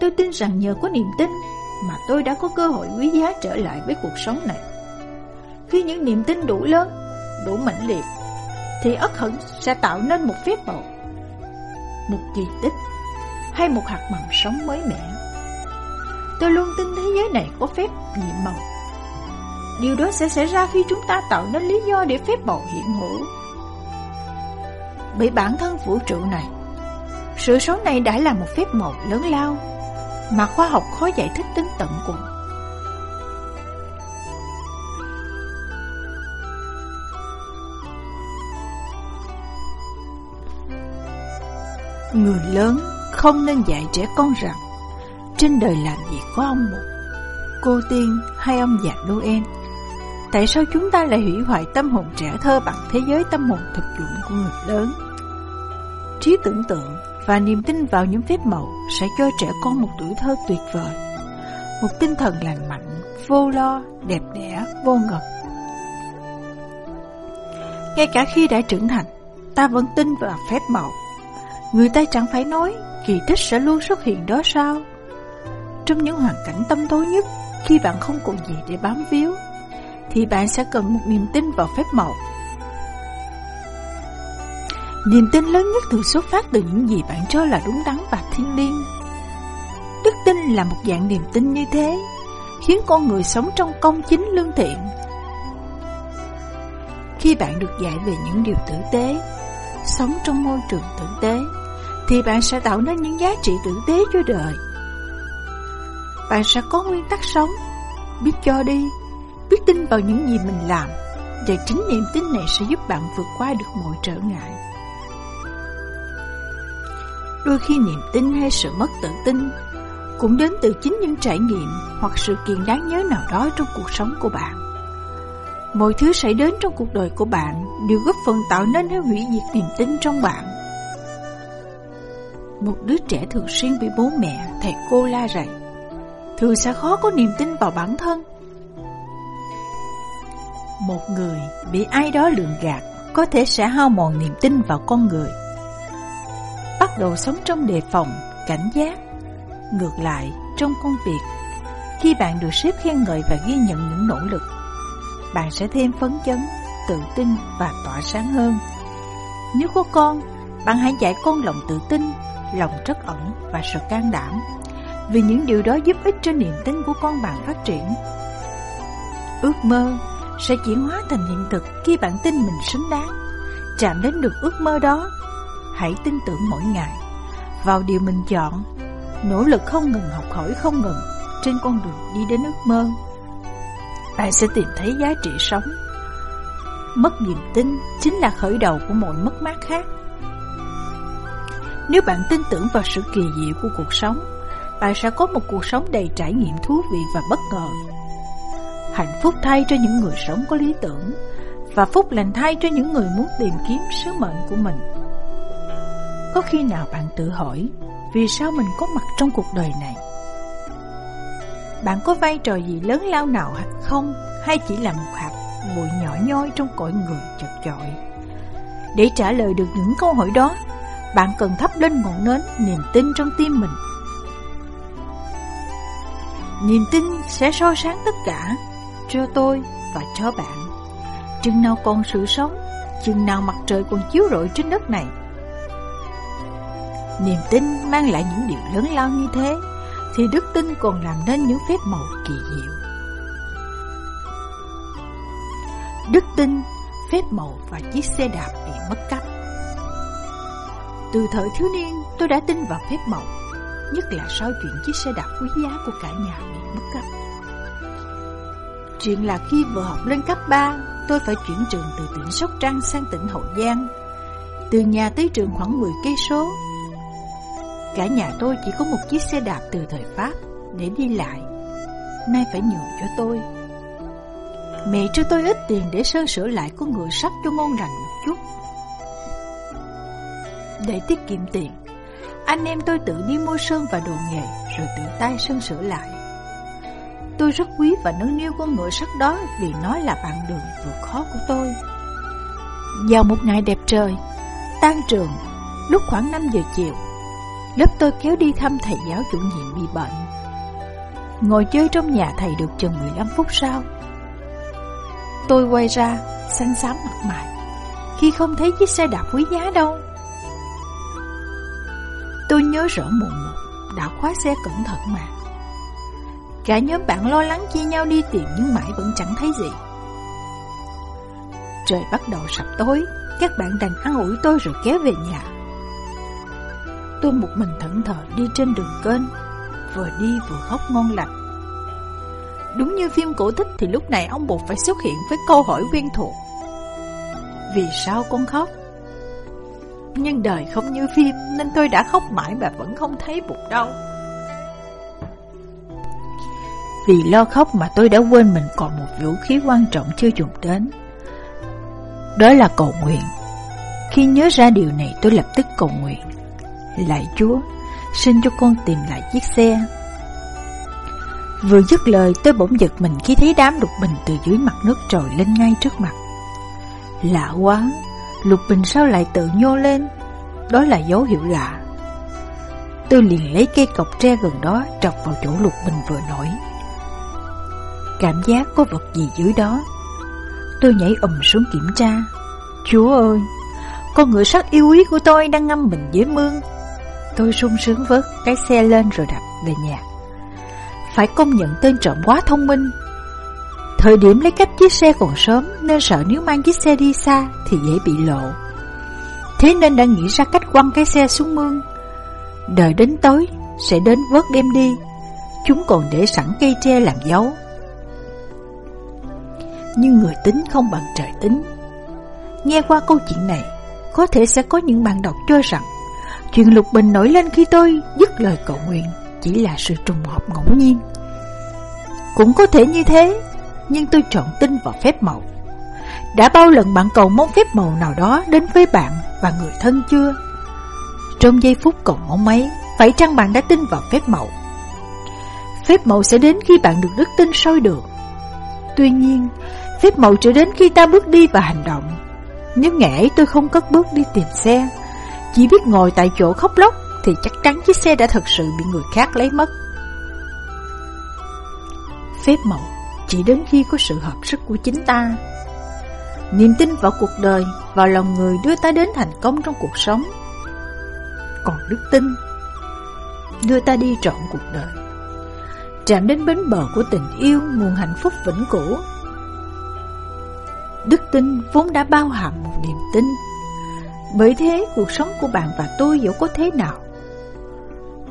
Tôi tin rằng nhờ có niềm tin mà tôi đã có cơ hội quý giá trở lại với cuộc sống này. Khi những niềm tin đủ lớn, đủ mãnh liệt, thì ất hẳn sẽ tạo nên một phép bầu, một kỳ tích hay một hạt mầm sống mới mẻ. Tôi luôn tin thế giới này có phép nhiệm màu. Điều đó sẽ xảy ra khi chúng ta tạo nên lý do để phép bầu hiện hữu. Bởi bản thân vũ trụ này, sự sống này đã là một phép màu lớn lao mà khoa học khó giải thích đến tận cùng. Người lớn không nên dạy trẻ con rằng trên đời làm gì có ông một cô tiên hay ông già Noel. Tại sao chúng ta lại hủy hoại tâm hồn trẻ thơ bằng thế giới tâm hồn thực dụng của người lớn? Trí tưởng tượng và niềm tin vào những phép màu sẽ cho trẻ con một tuổi thơ tuyệt vời, một tinh thần lành mạnh, vô lo, đẹp đẽ, vô ngập. Ngay cả khi đã trưởng thành, ta vẫn tin vào phép màu. Người ta chẳng phải nói kỳ tích sẽ luôn xuất hiện đó sao? Trong những hoàn cảnh tâm tối nhất, khi bạn không còn gì để bám víu, thì bạn sẽ cần một niềm tin vào phép màu Niềm tin lớn nhất thường xuất phát từ những gì bạn cho là đúng đắn và thiêng liêng. Đức tin là một dạng niềm tin như thế, khiến con người sống trong công chính lương thiện. Khi bạn được dạy về những điều tử tế, sống trong môi trường tử tế, thì bạn sẽ tạo nên những giá trị tử tế cho đời. Bạn sẽ có nguyên tắc sống, biết cho đi, biết tin vào những gì mình làm, và chính niềm tin này sẽ giúp bạn vượt qua được mọi trở ngại. Đôi khi niềm tin hay sự mất tự tin cũng đến từ chính những trải nghiệm hoặc sự kiện đáng nhớ nào đó trong cuộc sống của bạn. Mọi thứ xảy đến trong cuộc đời của bạn đều góp phần tạo nên hay hủy diệt niềm tin trong bạn. Một đứa trẻ thường xuyên bị bố mẹ, thầy cô la rầy, thường sẽ khó có niềm tin vào bản thân. Một người bị ai đó lường gạt có thể sẽ hao mòn niềm tin vào con người bắt đầu sống trong đề phòng, cảnh giác. Ngược lại, trong công việc, khi bạn được sếp khen ngợi và ghi nhận những nỗ lực, bạn sẽ thêm phấn chấn, tự tin và tỏa sáng hơn. Nếu có con, bạn hãy dạy con lòng tự tin, lòng trắc ẩn và sự can đảm, vì những điều đó giúp ích cho niềm tin của con bạn phát triển. Ước mơ sẽ chuyển hóa thành hiện thực khi bạn tin mình xứng đáng, chạm đến được ước mơ đó hãy tin tưởng mỗi ngày vào điều mình chọn, nỗ lực không ngừng học hỏi không ngừng trên con đường đi đến ước mơ. Bạn sẽ tìm thấy giá trị sống. Mất niềm tin chính là khởi đầu của mọi mất mát khác. Nếu bạn tin tưởng vào sự kỳ diệu của cuộc sống, bạn sẽ có một cuộc sống đầy trải nghiệm thú vị và bất ngờ. Hạnh phúc thay cho những người sống có lý tưởng và phúc lành thay cho những người muốn tìm kiếm sứ mệnh của mình. Có khi nào bạn tự hỏi Vì sao mình có mặt trong cuộc đời này Bạn có vai trò gì lớn lao nào hay không Hay chỉ là một hạt bụi nhỏ nhoi trong cõi người chật chội Để trả lời được những câu hỏi đó bạn cần thắp lên ngọn nến niềm tin trong tim mình. Niềm tin sẽ soi sáng tất cả, Cho tôi và cho bạn. Chừng nào còn sự sống, Chừng nào mặt trời còn chiếu rọi trên đất này. Niềm tin mang lại những điều lớn lao như thế, Thì đức tin còn làm nên những phép màu kỳ diệu. Đức tin, phép màu và chiếc xe đạp bị mất cắp. Từ thời thiếu niên, tôi đã tin vào phép màu, nhất là sau chuyện chiếc xe đạp quý giá của cả nhà bị mất cắp. Chuyện là khi vừa học lên cấp 3, tôi phải chuyển trường từ tỉnh Sóc Trăng sang tỉnh Hậu Giang. Từ nhà tới trường khoảng 10 cây số. Cả nhà tôi chỉ có một chiếc xe đạp từ thời Pháp để đi lại. Nay phải nhường cho tôi. Mẹ cho tôi ít tiền để sơn sửa lại con ngựa sắt cho ngon lành một chút. Để tiết kiệm tiền, anh em tôi tự đi mua sơn và đồ nghề rồi tự tay sơn sửa lại. Tôi rất quý và nâng niu con ngựa sắt đó vì nó là bạn đường vượt khó của tôi. Vào một ngày đẹp trời, tan trường, lúc khoảng 5 giờ chiều, lớp tôi kéo đi thăm thầy giáo chủ nhiệm bị bệnh. Ngồi chơi trong nhà thầy được chừng 15 phút sau. Tôi quay ra, xanh xám mặt mày, khi không thấy chiếc xe đạp quý giá đâu. Tôi nhớ rõ mồn một, đã khóa xe cẩn thận mà. Cả nhóm bạn lo lắng chia nhau đi tìm nhưng mãi vẫn chẳng thấy gì. Trời bắt đầu sập tối, các bạn đành ăn ủi tôi rồi kéo về nhà. Tôi một mình thẫn thờ đi trên đường kênh, vừa đi vừa khóc ngon lành. Đúng như phim cổ tích thì lúc này ông buộc phải xuất hiện với câu hỏi quen thuộc. Vì sao con khóc? Nhưng đời không như phim nên tôi đã khóc mãi mà vẫn không thấy buộc đâu. Vì lo khóc mà tôi đã quên mình còn một vũ khí quan trọng chưa dùng đến. Đó là cầu nguyện. Khi nhớ ra điều này tôi lập tức cầu nguyện. Lạy Chúa, xin cho con tìm lại chiếc xe. Vừa dứt lời tôi bỗng giật mình khi thấy đám đục bình từ dưới mặt nước trồi lên ngay trước mặt. Lạ quá, lục bình sao lại tự nhô lên? Đó là dấu hiệu lạ. Tôi liền lấy cây cọc tre gần đó, trọc vào chỗ lục bình vừa nổi. Cảm giác có vật gì dưới đó Tôi nhảy ầm xuống kiểm tra Chúa ơi, Con ngựa sắt yêu quý của tôi đang ngâm mình dưới mương Tôi sung sướng vớt cái xe lên rồi đạp về nhà Phải công nhận tên trộm quá thông minh Thời điểm lấy cắp chiếc xe còn sớm Nên sợ nếu mang chiếc xe đi xa Thì dễ bị lộ Thế nên đã nghĩ ra cách quăng cái xe xuống mương Đợi đến tối Sẽ đến vớt đem đi Chúng còn để sẵn cây tre làm dấu nhưng người tính không bằng trời tính. Nghe qua câu chuyện này, có thể sẽ có những bạn đọc cho rằng chuyện Lục Bình nổi lên khi tôi dứt lời cầu nguyện chỉ là sự trùng hợp ngẫu nhiên. Cũng có thể như thế, nhưng tôi chọn tin vào phép màu. Đã bao lần bạn cầu mong phép màu nào đó đến với bạn và người thân chưa? Trong giây phút cầu mong ấy, phải chăng bạn đã tin vào phép màu? Phép màu sẽ đến khi bạn được đức tin sôi được. Tuy nhiên, Phép màu trở đến khi ta bước đi và hành động Nếu ngày ấy tôi không cất bước đi tìm xe Chỉ biết ngồi tại chỗ khóc lóc Thì chắc chắn chiếc xe đã thật sự bị người khác lấy mất Phép màu chỉ đến khi có sự hợp sức của chính ta. Niềm tin vào cuộc đời, Vào lòng người đưa ta đến thành công trong cuộc sống. Còn đức tin, Đưa ta đi trọn cuộc đời. Chạm đến bến bờ của tình yêu, Nguồn hạnh phúc vĩnh cửu. Đức tin vốn đã bao hàm một niềm tin. Bởi thế, cuộc sống của bạn và tôi dẫu có thế nào,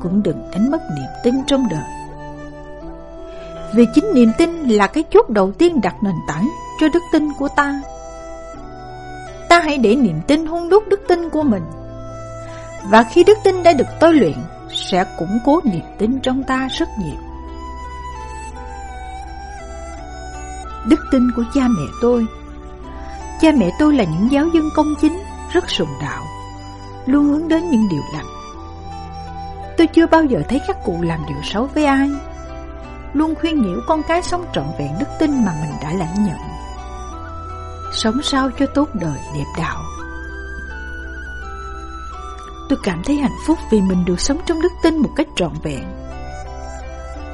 Cũng đừng đánh mất niềm tin trong đời. Vì chính niềm tin là cái chốt đầu tiên đặt nền tảng cho đức tin của ta. Ta hãy để niềm tin hung đúc đức tin của mình. Và khi đức tin đã được tôi luyện Sẽ củng cố niềm tin trong ta rất nhiều. Đức tin của cha mẹ tôi. Cha mẹ tôi là những giáo dân công chính, rất sùng đạo, luôn hướng đến những điều lành. Tôi chưa bao giờ thấy các cụ làm điều xấu với ai, luôn khuyên nhủ con cái sống trọn vẹn đức tin mà mình đã lãnh nhận. Sống sao cho tốt đời đẹp đạo. Tôi cảm thấy hạnh phúc vì mình được sống trong đức tin một cách trọn vẹn.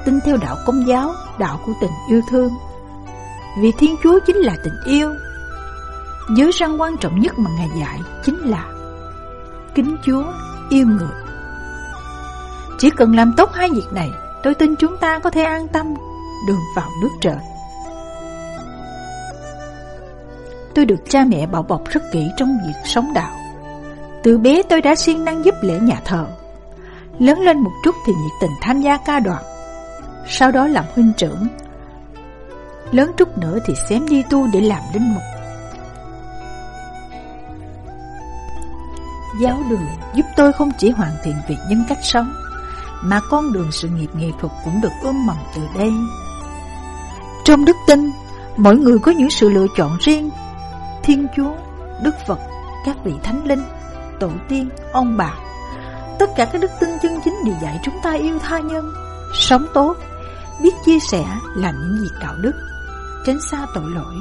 Tin theo đạo công giáo, đạo của tình yêu thương. Vì Thiên Chúa chính là tình yêu Giới răng quan trọng nhất mà Ngài dạy chính là Kính Chúa, yêu người Chỉ cần làm tốt hai việc này Tôi tin chúng ta có thể an tâm Đường vào nước trời tôi được cha mẹ bảo bọc rất kỹ trong việc sống đạo. Từ bé tôi đã siêng năng giúp lễ nhà thờ. Lớn lên một chút thì nhiệt tình tham gia ca đoàn. Sau đó làm huynh trưởng. Lớn chút nữa thì xém đi tu để làm linh mục. Giáo đường giúp tôi không chỉ hoàn thiện việc nhân cách sống, mà con đường sự nghiệp nghệ thuật cũng được ươm mầm từ đây. Trong đức tin, mỗi người có những sự lựa chọn riêng. Thiên Chúa, Đức Phật, các vị thánh linh, tổ tiên, ông bà, tất cả các đức tin chân chính đều dạy chúng ta yêu tha nhân, sống tốt, biết chia sẻ, làm những việc đạo đức, tránh xa tội lỗi,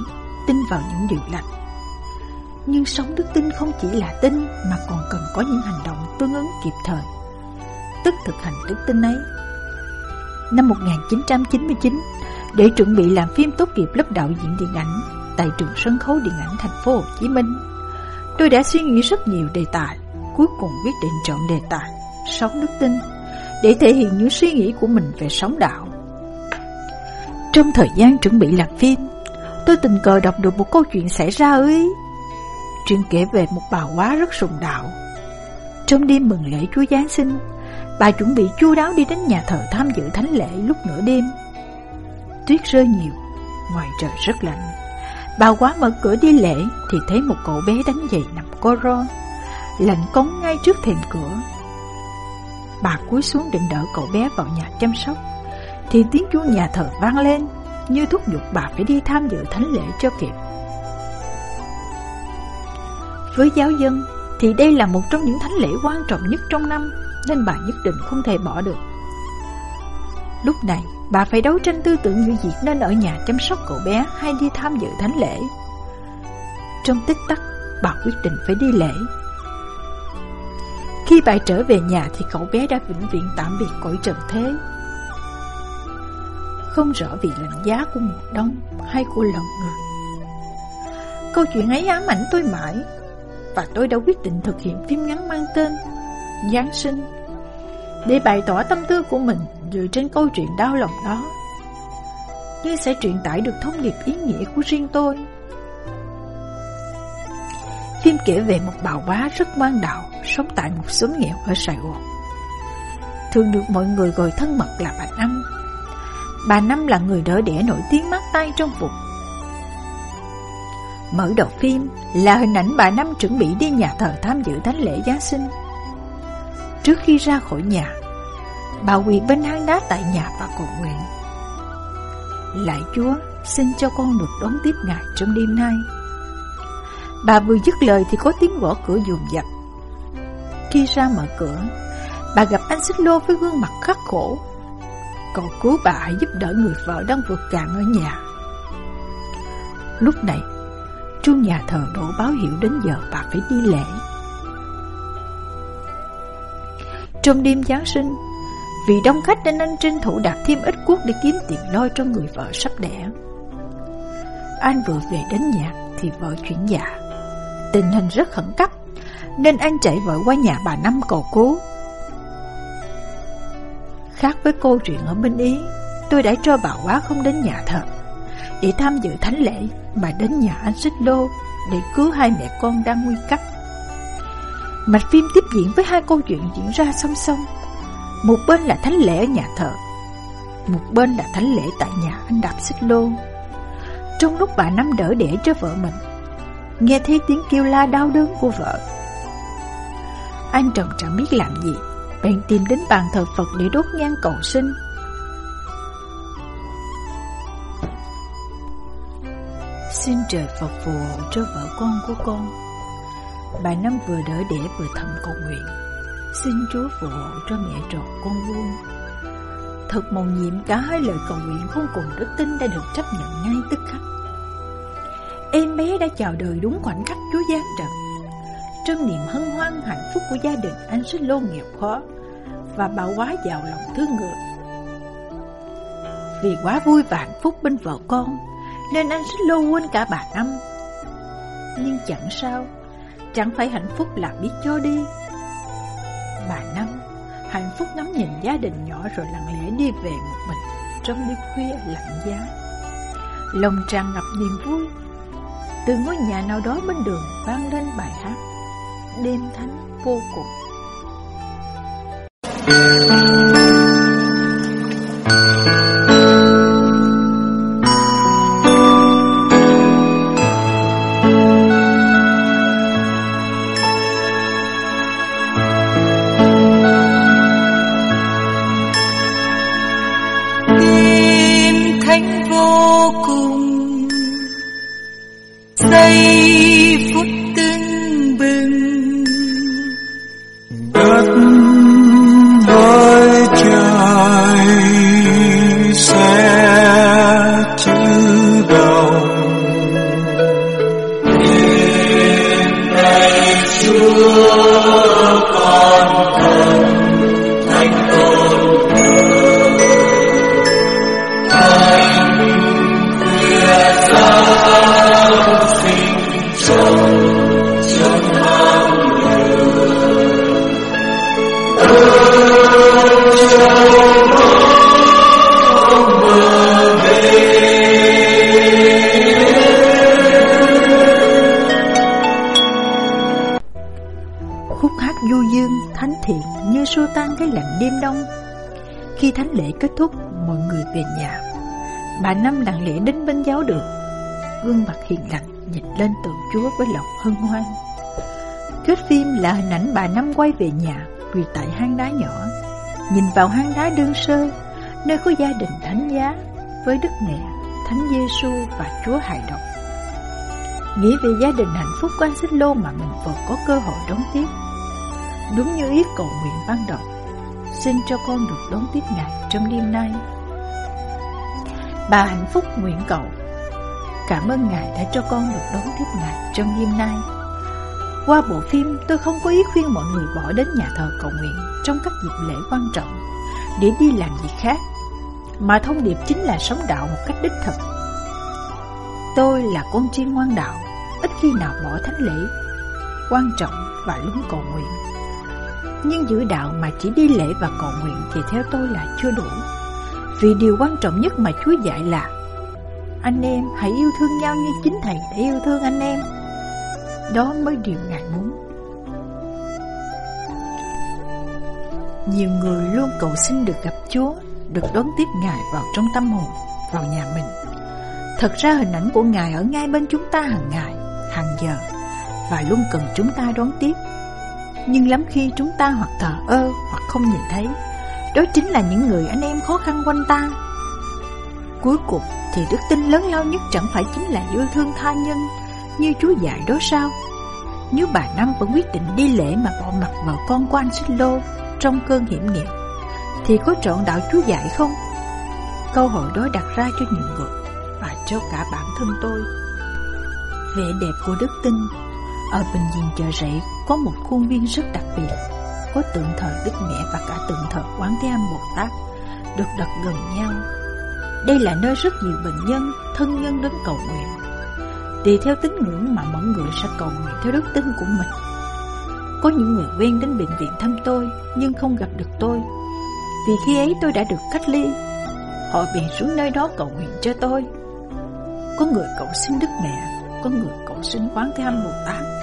tin vào những điều lành. Nhưng sống đức tin không chỉ là tin mà còn cần có những hành động tương ứng kịp thời. Tức thực hành đức tin ấy. Năm 1999, để chuẩn bị làm phim tốt nghiệp lớp đạo diễn điện ảnh tại trường sân khấu điện ảnh thành phố Hồ Chí Minh, tôi đã suy nghĩ rất nhiều đề tài, cuối cùng quyết định chọn đề tài sống đức tin để thể hiện những suy nghĩ của mình về sống đạo. Trong thời gian chuẩn bị làm phim, tôi tình cờ đọc được một câu chuyện xảy ra ở Ý Chuyện kể về một bà quá rất sùng đạo Trong đêm mừng lễ Chúa Giáng sinh Bà chuẩn bị chu đáo đi đến nhà thờ tham dự thánh lễ lúc nửa đêm. Tuyết rơi nhiều, Ngoài trời rất lạnh. Bà quá mở cửa đi lễ Thì thấy một cậu bé đánh giày nằm co ro, Lạnh cống ngay trước thềm cửa. Bà cúi xuống định đỡ cậu bé vào nhà chăm sóc, Thì tiếng chuông nhà thờ vang lên, Như thúc giục bà phải đi tham dự thánh lễ cho kịp. Với giáo dân, thì đây là một trong những thánh lễ quan trọng nhất trong năm nên bà nhất định không thể bỏ được. Lúc này, bà phải đấu tranh tư tưởng giữa việc nên ở nhà chăm sóc cậu bé hay đi tham dự thánh lễ. Trong tích tắc, bà quyết định phải đi lễ. Khi bà trở về nhà thì cậu bé đã vĩnh viễn tạm biệt cõi trần thế. Không rõ vì lạnh giá của mùa đông hay của lòng người. Câu chuyện ấy ám ảnh tôi mãi và tôi đã quyết định thực hiện phim ngắn mang tên Giáng sinh để bày tỏ tâm tư của mình dựa trên câu chuyện đau lòng đó nhưng sẽ truyền tải được thông điệp ý nghĩa của riêng tôi. Phim kể về một bà quá rất ngoan đạo sống tại một xóm nghèo ở Sài Gòn. Thường được mọi người gọi thân mật là bà Năm. Bà Năm là người đỡ đẻ nổi tiếng mát tay trong vùng Mở đầu phim là hình ảnh bà Năm chuẩn bị đi nhà thờ tham dự thánh lễ Giáng sinh. Trước khi ra khỏi nhà, bà quỳ bên hang đá tại nhà và cầu nguyện. Lại Chúa, xin cho con được đón tiếp Ngài trong đêm nay. Bà vừa dứt lời thì có tiếng gõ cửa dùm dập. Khi ra mở cửa, bà gặp anh xích lô với gương mặt khắc khổ. Cậu cứu bà hãy giúp đỡ người vợ đang vượt cạn ở nhà. Lúc này, Chuông nhà thờ đổ báo hiệu đến giờ bà phải đi lễ Trong đêm Giáng sinh, Vì đông khách nên anh tranh thủ đặt thêm ít cuốc để kiếm tiền lo cho người vợ sắp đẻ. Anh vừa về đến nhà thì vợ chuyển dạ Tình hình rất khẩn cấp, Nên anh chạy vợ qua nhà bà Năm cầu cứu. Khác với câu chuyện ở bên Ý, Tôi đã cho bà quá không đến nhà thờ. Để tham dự thánh lễ mà đến nhà anh Xích Lô để cứu hai mẹ con đang nguy cấp. Mạch phim tiếp diễn với hai câu chuyện diễn ra song song. Một bên là thánh lễ ở nhà thờ, một bên là thánh lễ tại nhà anh Đạp Xích Lô. Trong lúc bà Năm đỡ đẻ cho vợ mình, nghe thấy tiếng kêu la đau đớn của vợ. Anh Trần chẳng biết làm gì, bèn tìm đến bàn thờ Phật để đốt nhang cầu sinh. Xin trời Phật phù hộ cho vợ con của con Bà Năm vừa đỡ đẻ vừa thầm cầu nguyện. Xin Chúa phù hộ cho mẹ trọt con vuông. Thật mầu nhiệm cả hai lời cầu nguyện không cùng đức tin đã được chấp nhận ngay tức khắc. Em bé đã chào đời đúng khoảnh khắc Chúa giáng trần, Trong niềm hân hoan hạnh phúc của gia đình anh sẽ lô nghèo khó Và bà quá giàu lòng thương người Vì quá vui và hạnh phúc bên vợ con nên anh sẽ lô quên cả bà Năm. Nhưng chẳng sao, chẳng phải hạnh phúc là biết cho đi. Bà Năm, hạnh phúc ngắm nhìn gia đình nhỏ rồi lặng lẽ đi về một mình trong đêm khuya lạnh giá. Lòng tràn ngập niềm vui. Từ ngôi nhà nào đó bên đường vang lên bài hát Đêm thánh vô cùng Khi Chúa với lòng hân hoan. Kết phim là hình ảnh bà Năm quay về nhà, quỳ tại hang đá nhỏ. Nhìn vào hang đá đơn sơ, nơi có gia đình thánh giá với Đức Mẹ, Thánh Giêsu và Chúa Hài độc Nghĩ về gia đình hạnh phúc của anh Xích Lô mà mình vừa có cơ hội đón tiếp. Đúng như ý cầu nguyện ban đầu, Xin cho con được đón tiếp Ngài trong đêm nay Bà hạnh phúc nguyện cầu Cảm ơn Ngài đã cho con được đón tiếp Ngài trong đêm nay. Qua bộ phim, tôi không có ý khuyên mọi người bỏ đến nhà thờ cầu nguyện Trong các dịp lễ quan trọng Để đi làm gì khác, Mà thông điệp chính là sống đạo một cách đích thực. Tôi là con chiên ngoan đạo, Ít khi nào bỏ thánh lễ, Quan trọng và luôn cầu nguyện. Nhưng giữ đạo mà chỉ đi lễ và cầu nguyện thì theo tôi là chưa đủ, Vì điều quan trọng nhất mà Chúa dạy là anh em hãy yêu thương nhau như chính Thầy đã yêu thương anh em. Đó mới điều Ngài muốn. Nhiều người luôn cầu xin được gặp Chúa, Được đón tiếp Ngài vào trong tâm hồn, Vào nhà mình. Thật ra hình ảnh của Ngài ở ngay bên chúng ta hàng ngày, Hàng giờ, Và luôn cần chúng ta đón tiếp. Nhưng lắm khi chúng ta hoặc thờ ơ hoặc không nhìn thấy, Đó chính là những người anh em khó khăn quanh ta. Cuối cùng thì đức tin lớn lao nhất chẳng phải chính là yêu thương tha nhân Như Chúa dạy đó sao Nếu bà Năm vẫn quyết định đi lễ mà bỏ mặt vợ con của anh Xích Lô Trong cơn hiểm nghèo Thì có trọn đạo Chúa dạy không? Câu hỏi đó đặt ra cho nhiều người Và cho cả bản thân tôi Vẻ đẹp của đức tin ở bệnh viện chợ rẫy có một khuôn viên rất đặc biệt, có tượng thờ Đức Mẹ và cả tượng thờ Quán Thế Âm Bồ Tát được đặt gần nhau. Đây là nơi rất nhiều bệnh nhân, thân nhân đến cầu nguyện. Tùy theo tín ngưỡng mà mọi người sẽ cầu nguyện theo đức tin của mình. Có những người quen đến bệnh viện thăm tôi nhưng không gặp được tôi. Vì khi ấy tôi đã được cách ly. Họ bèn xuống nơi đó cầu nguyện cho tôi. Có người cầu xin Đức Mẹ, có người cầu xin Quán Thế Âm Bồ Tát.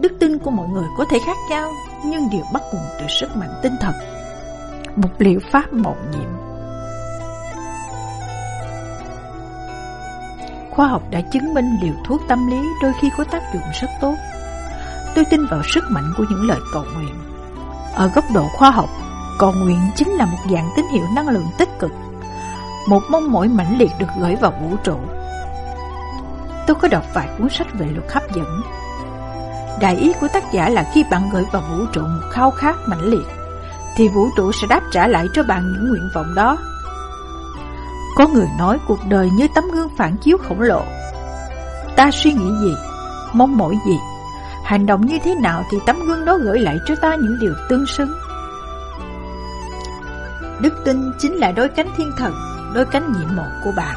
Đức tin của mọi người có thể khác nhau Nhưng đều bắt nguồn từ sức mạnh tinh thần Một liệu pháp mộng nhiệm Khoa học đã chứng minh liều thuốc tâm lý đôi khi có tác dụng rất tốt. Tôi tin vào sức mạnh của những lời cầu nguyện. Ở góc độ khoa học Cầu nguyện chính là một dạng tín hiệu năng lượng tích cực Một mong mỏi mãnh liệt được gửi vào vũ trụ. Tôi có đọc vài cuốn sách về luật hấp dẫn. Đại ý của tác giả là khi bạn gửi vào vũ trụ một khao khát mãnh liệt, thì vũ trụ sẽ đáp trả lại cho bạn những nguyện vọng đó. Có người nói cuộc đời như tấm gương phản chiếu khổng lồ. Ta suy nghĩ gì, mong mỏi gì, hành động như thế nào thì tấm gương đó gửi lại cho ta những điều tương xứng. Đức tin chính là đôi cánh thiên thần, đôi cánh nhiệm mộ của bạn.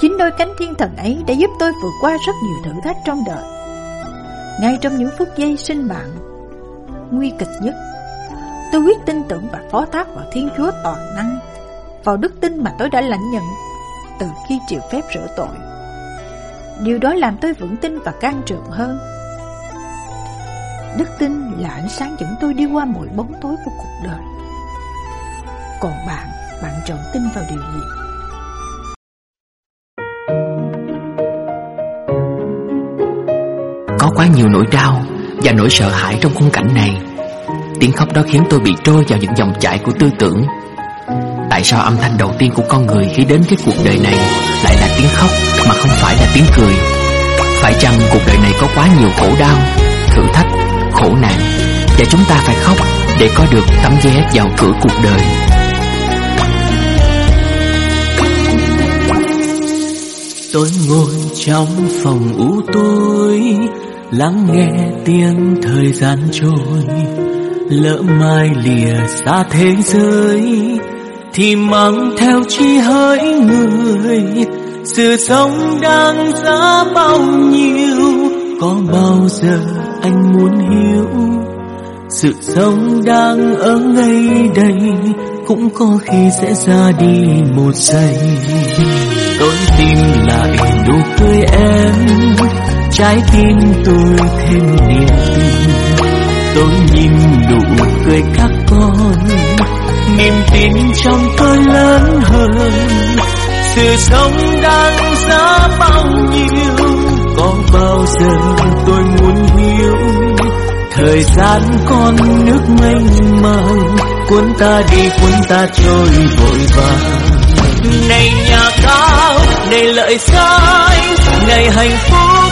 Chính đôi cánh thiên thần ấy đã giúp tôi vượt qua rất nhiều thử thách trong đời Ngay trong những phút giây sinh mạng Nguy kịch nhất Tôi quyết tin tưởng và phó thác vào Thiên Chúa toàn năng vào đức tin mà tôi đã lãnh nhận Từ khi chịu phép rửa tội. Điều đó làm tôi vững tin và can trường hơn. Đức tin là ánh sáng dẫn tôi đi qua mọi bóng tối của cuộc đời. Còn bạn, bạn chọn tin vào điều gì?
Có quá nhiều nỗi đau và nỗi sợ hãi trong khung cảnh này. Tiếng khóc đó khiến tôi bị trôi vào những dòng chảy của tư tưởng. Tại sao âm thanh đầu tiên của con người khi đến cái cuộc đời này Lại là tiếng khóc mà không phải là tiếng cười? Phải chăng cuộc đời này có quá nhiều khổ đau, thử thách, khổ nạn Và chúng ta phải khóc để có được tấm vé vào cửa cuộc đời?
Tôi ngồi trong phòng u tối Lắng nghe tiếng thời gian trôi Lỡ mai lìa xa thế giới thì mang theo chi hỡi người. Sự sống đang giá bao nhiêu, Có bao giờ anh muốn hiểu? Sự sống đang ở ngay đây, Cũng có khi sẽ ra đi một giây. Tôi tìm lại nụ cười em, Trái tim tôi thêm niềm. Tin Tôi nhìn nụ cười các con Niềm tin trong tôi lớn hơn. Sự sống đang giá bao nhiêu Có bao giờ tôi muốn hiểu? Thời gian con nước mênh mang Cuốn ta đi cuốn ta trôi vội vàng. Này nhà cao, này lợi sai Này hạnh phúc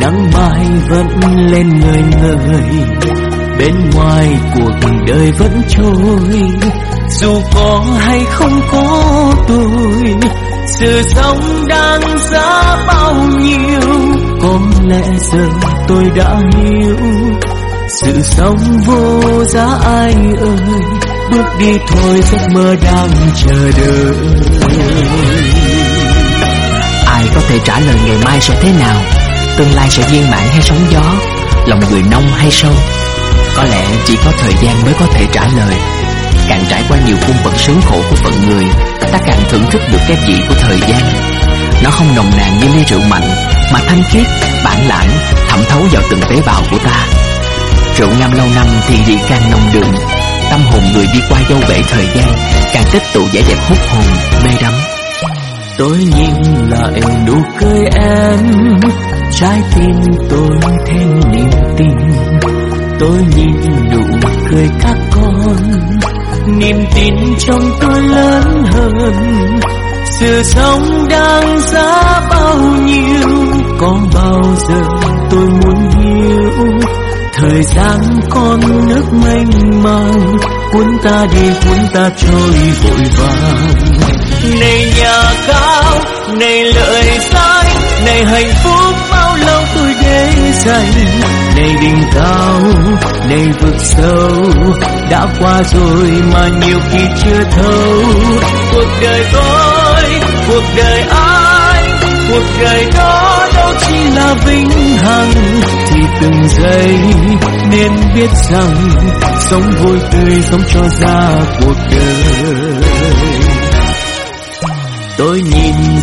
Nắng mai vẫn lên người người Bên ngoài cuộc đời vẫn trôi, Dù có hay không có tôi Sự sống đang giá bao nhiêu, Có lẽ giờ tôi đã hiểu. Sự sống vô giá ai ơi, Bước đi thôi giấc mơ đang chờ đợi.
Ai có thể trả lời ngày mai sẽ thế nào? Tương lai sẽ viên mãn hay sóng gió Lòng người nông hay sâu. Có lẽ chỉ có thời gian mới có thể trả lời. Càng trải qua nhiều cung bậc sướng khổ của phận người Ta càng thưởng thức được cái vị của thời gian. Nó không nồng nàn như ly rượu mạnh Mà thanh khiết, bản lãng, thẩm thấu vào từng tế bào của ta. Rượu ngâm lâu năm thì vị càng nồng đượm. Tâm hồn người đi qua dâu bể thời gian Càng tích tụ vẻ đẹp hút hồn, mê đắm.
Tôi nhìn lại nụ cười em Trái tim tôi thêm niềm tin. Tôi nhìn nụ cười các con Niềm tin trong tôi lớn hơn. Sự sống đang giá bao nhiêu Có bao giờ tôi muốn hiểu? Thời gian con nước mênh mang Cuốn ta đi cuốn ta trôi vội vàng. Này nhà cao, này lợi sao? Này hạnh phúc bao lâu tôi để dành? Này đỉnh cao, này vực sâu Đã qua rồi mà nhiều khi chưa thấu. Cuộc đời tôi, cuộc đời ai? Cuộc đời đó đâu chỉ là vinh hằng? Thì từng giây nên biết rằng Sống vui tươi sống cho ra cuộc đời. Tôi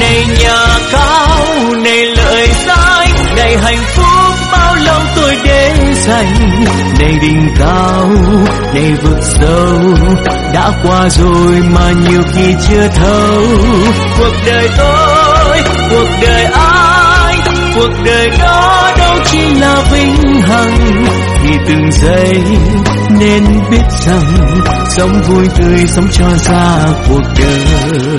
Này nhà cao, này lợi sai Này hạnh phúc bao lâu tôi để dành. Này đỉnh cao, này vực sâu Đã qua rồi mà nhiều khi chưa thấu. Cuộc đời tôi, cuộc đời ai cuộc đời đó đâu chỉ là vinh hằng. Thì từng giây nên biết rằng sống vui tươi sống cho ra cuộc đời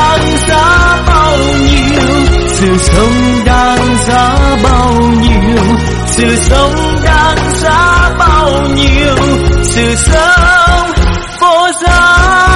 đáng giá bao nhiêu? Sự sống đáng giá bao nhiêu? Sự sống đáng giá bao nhiêu? Sự sống vô giá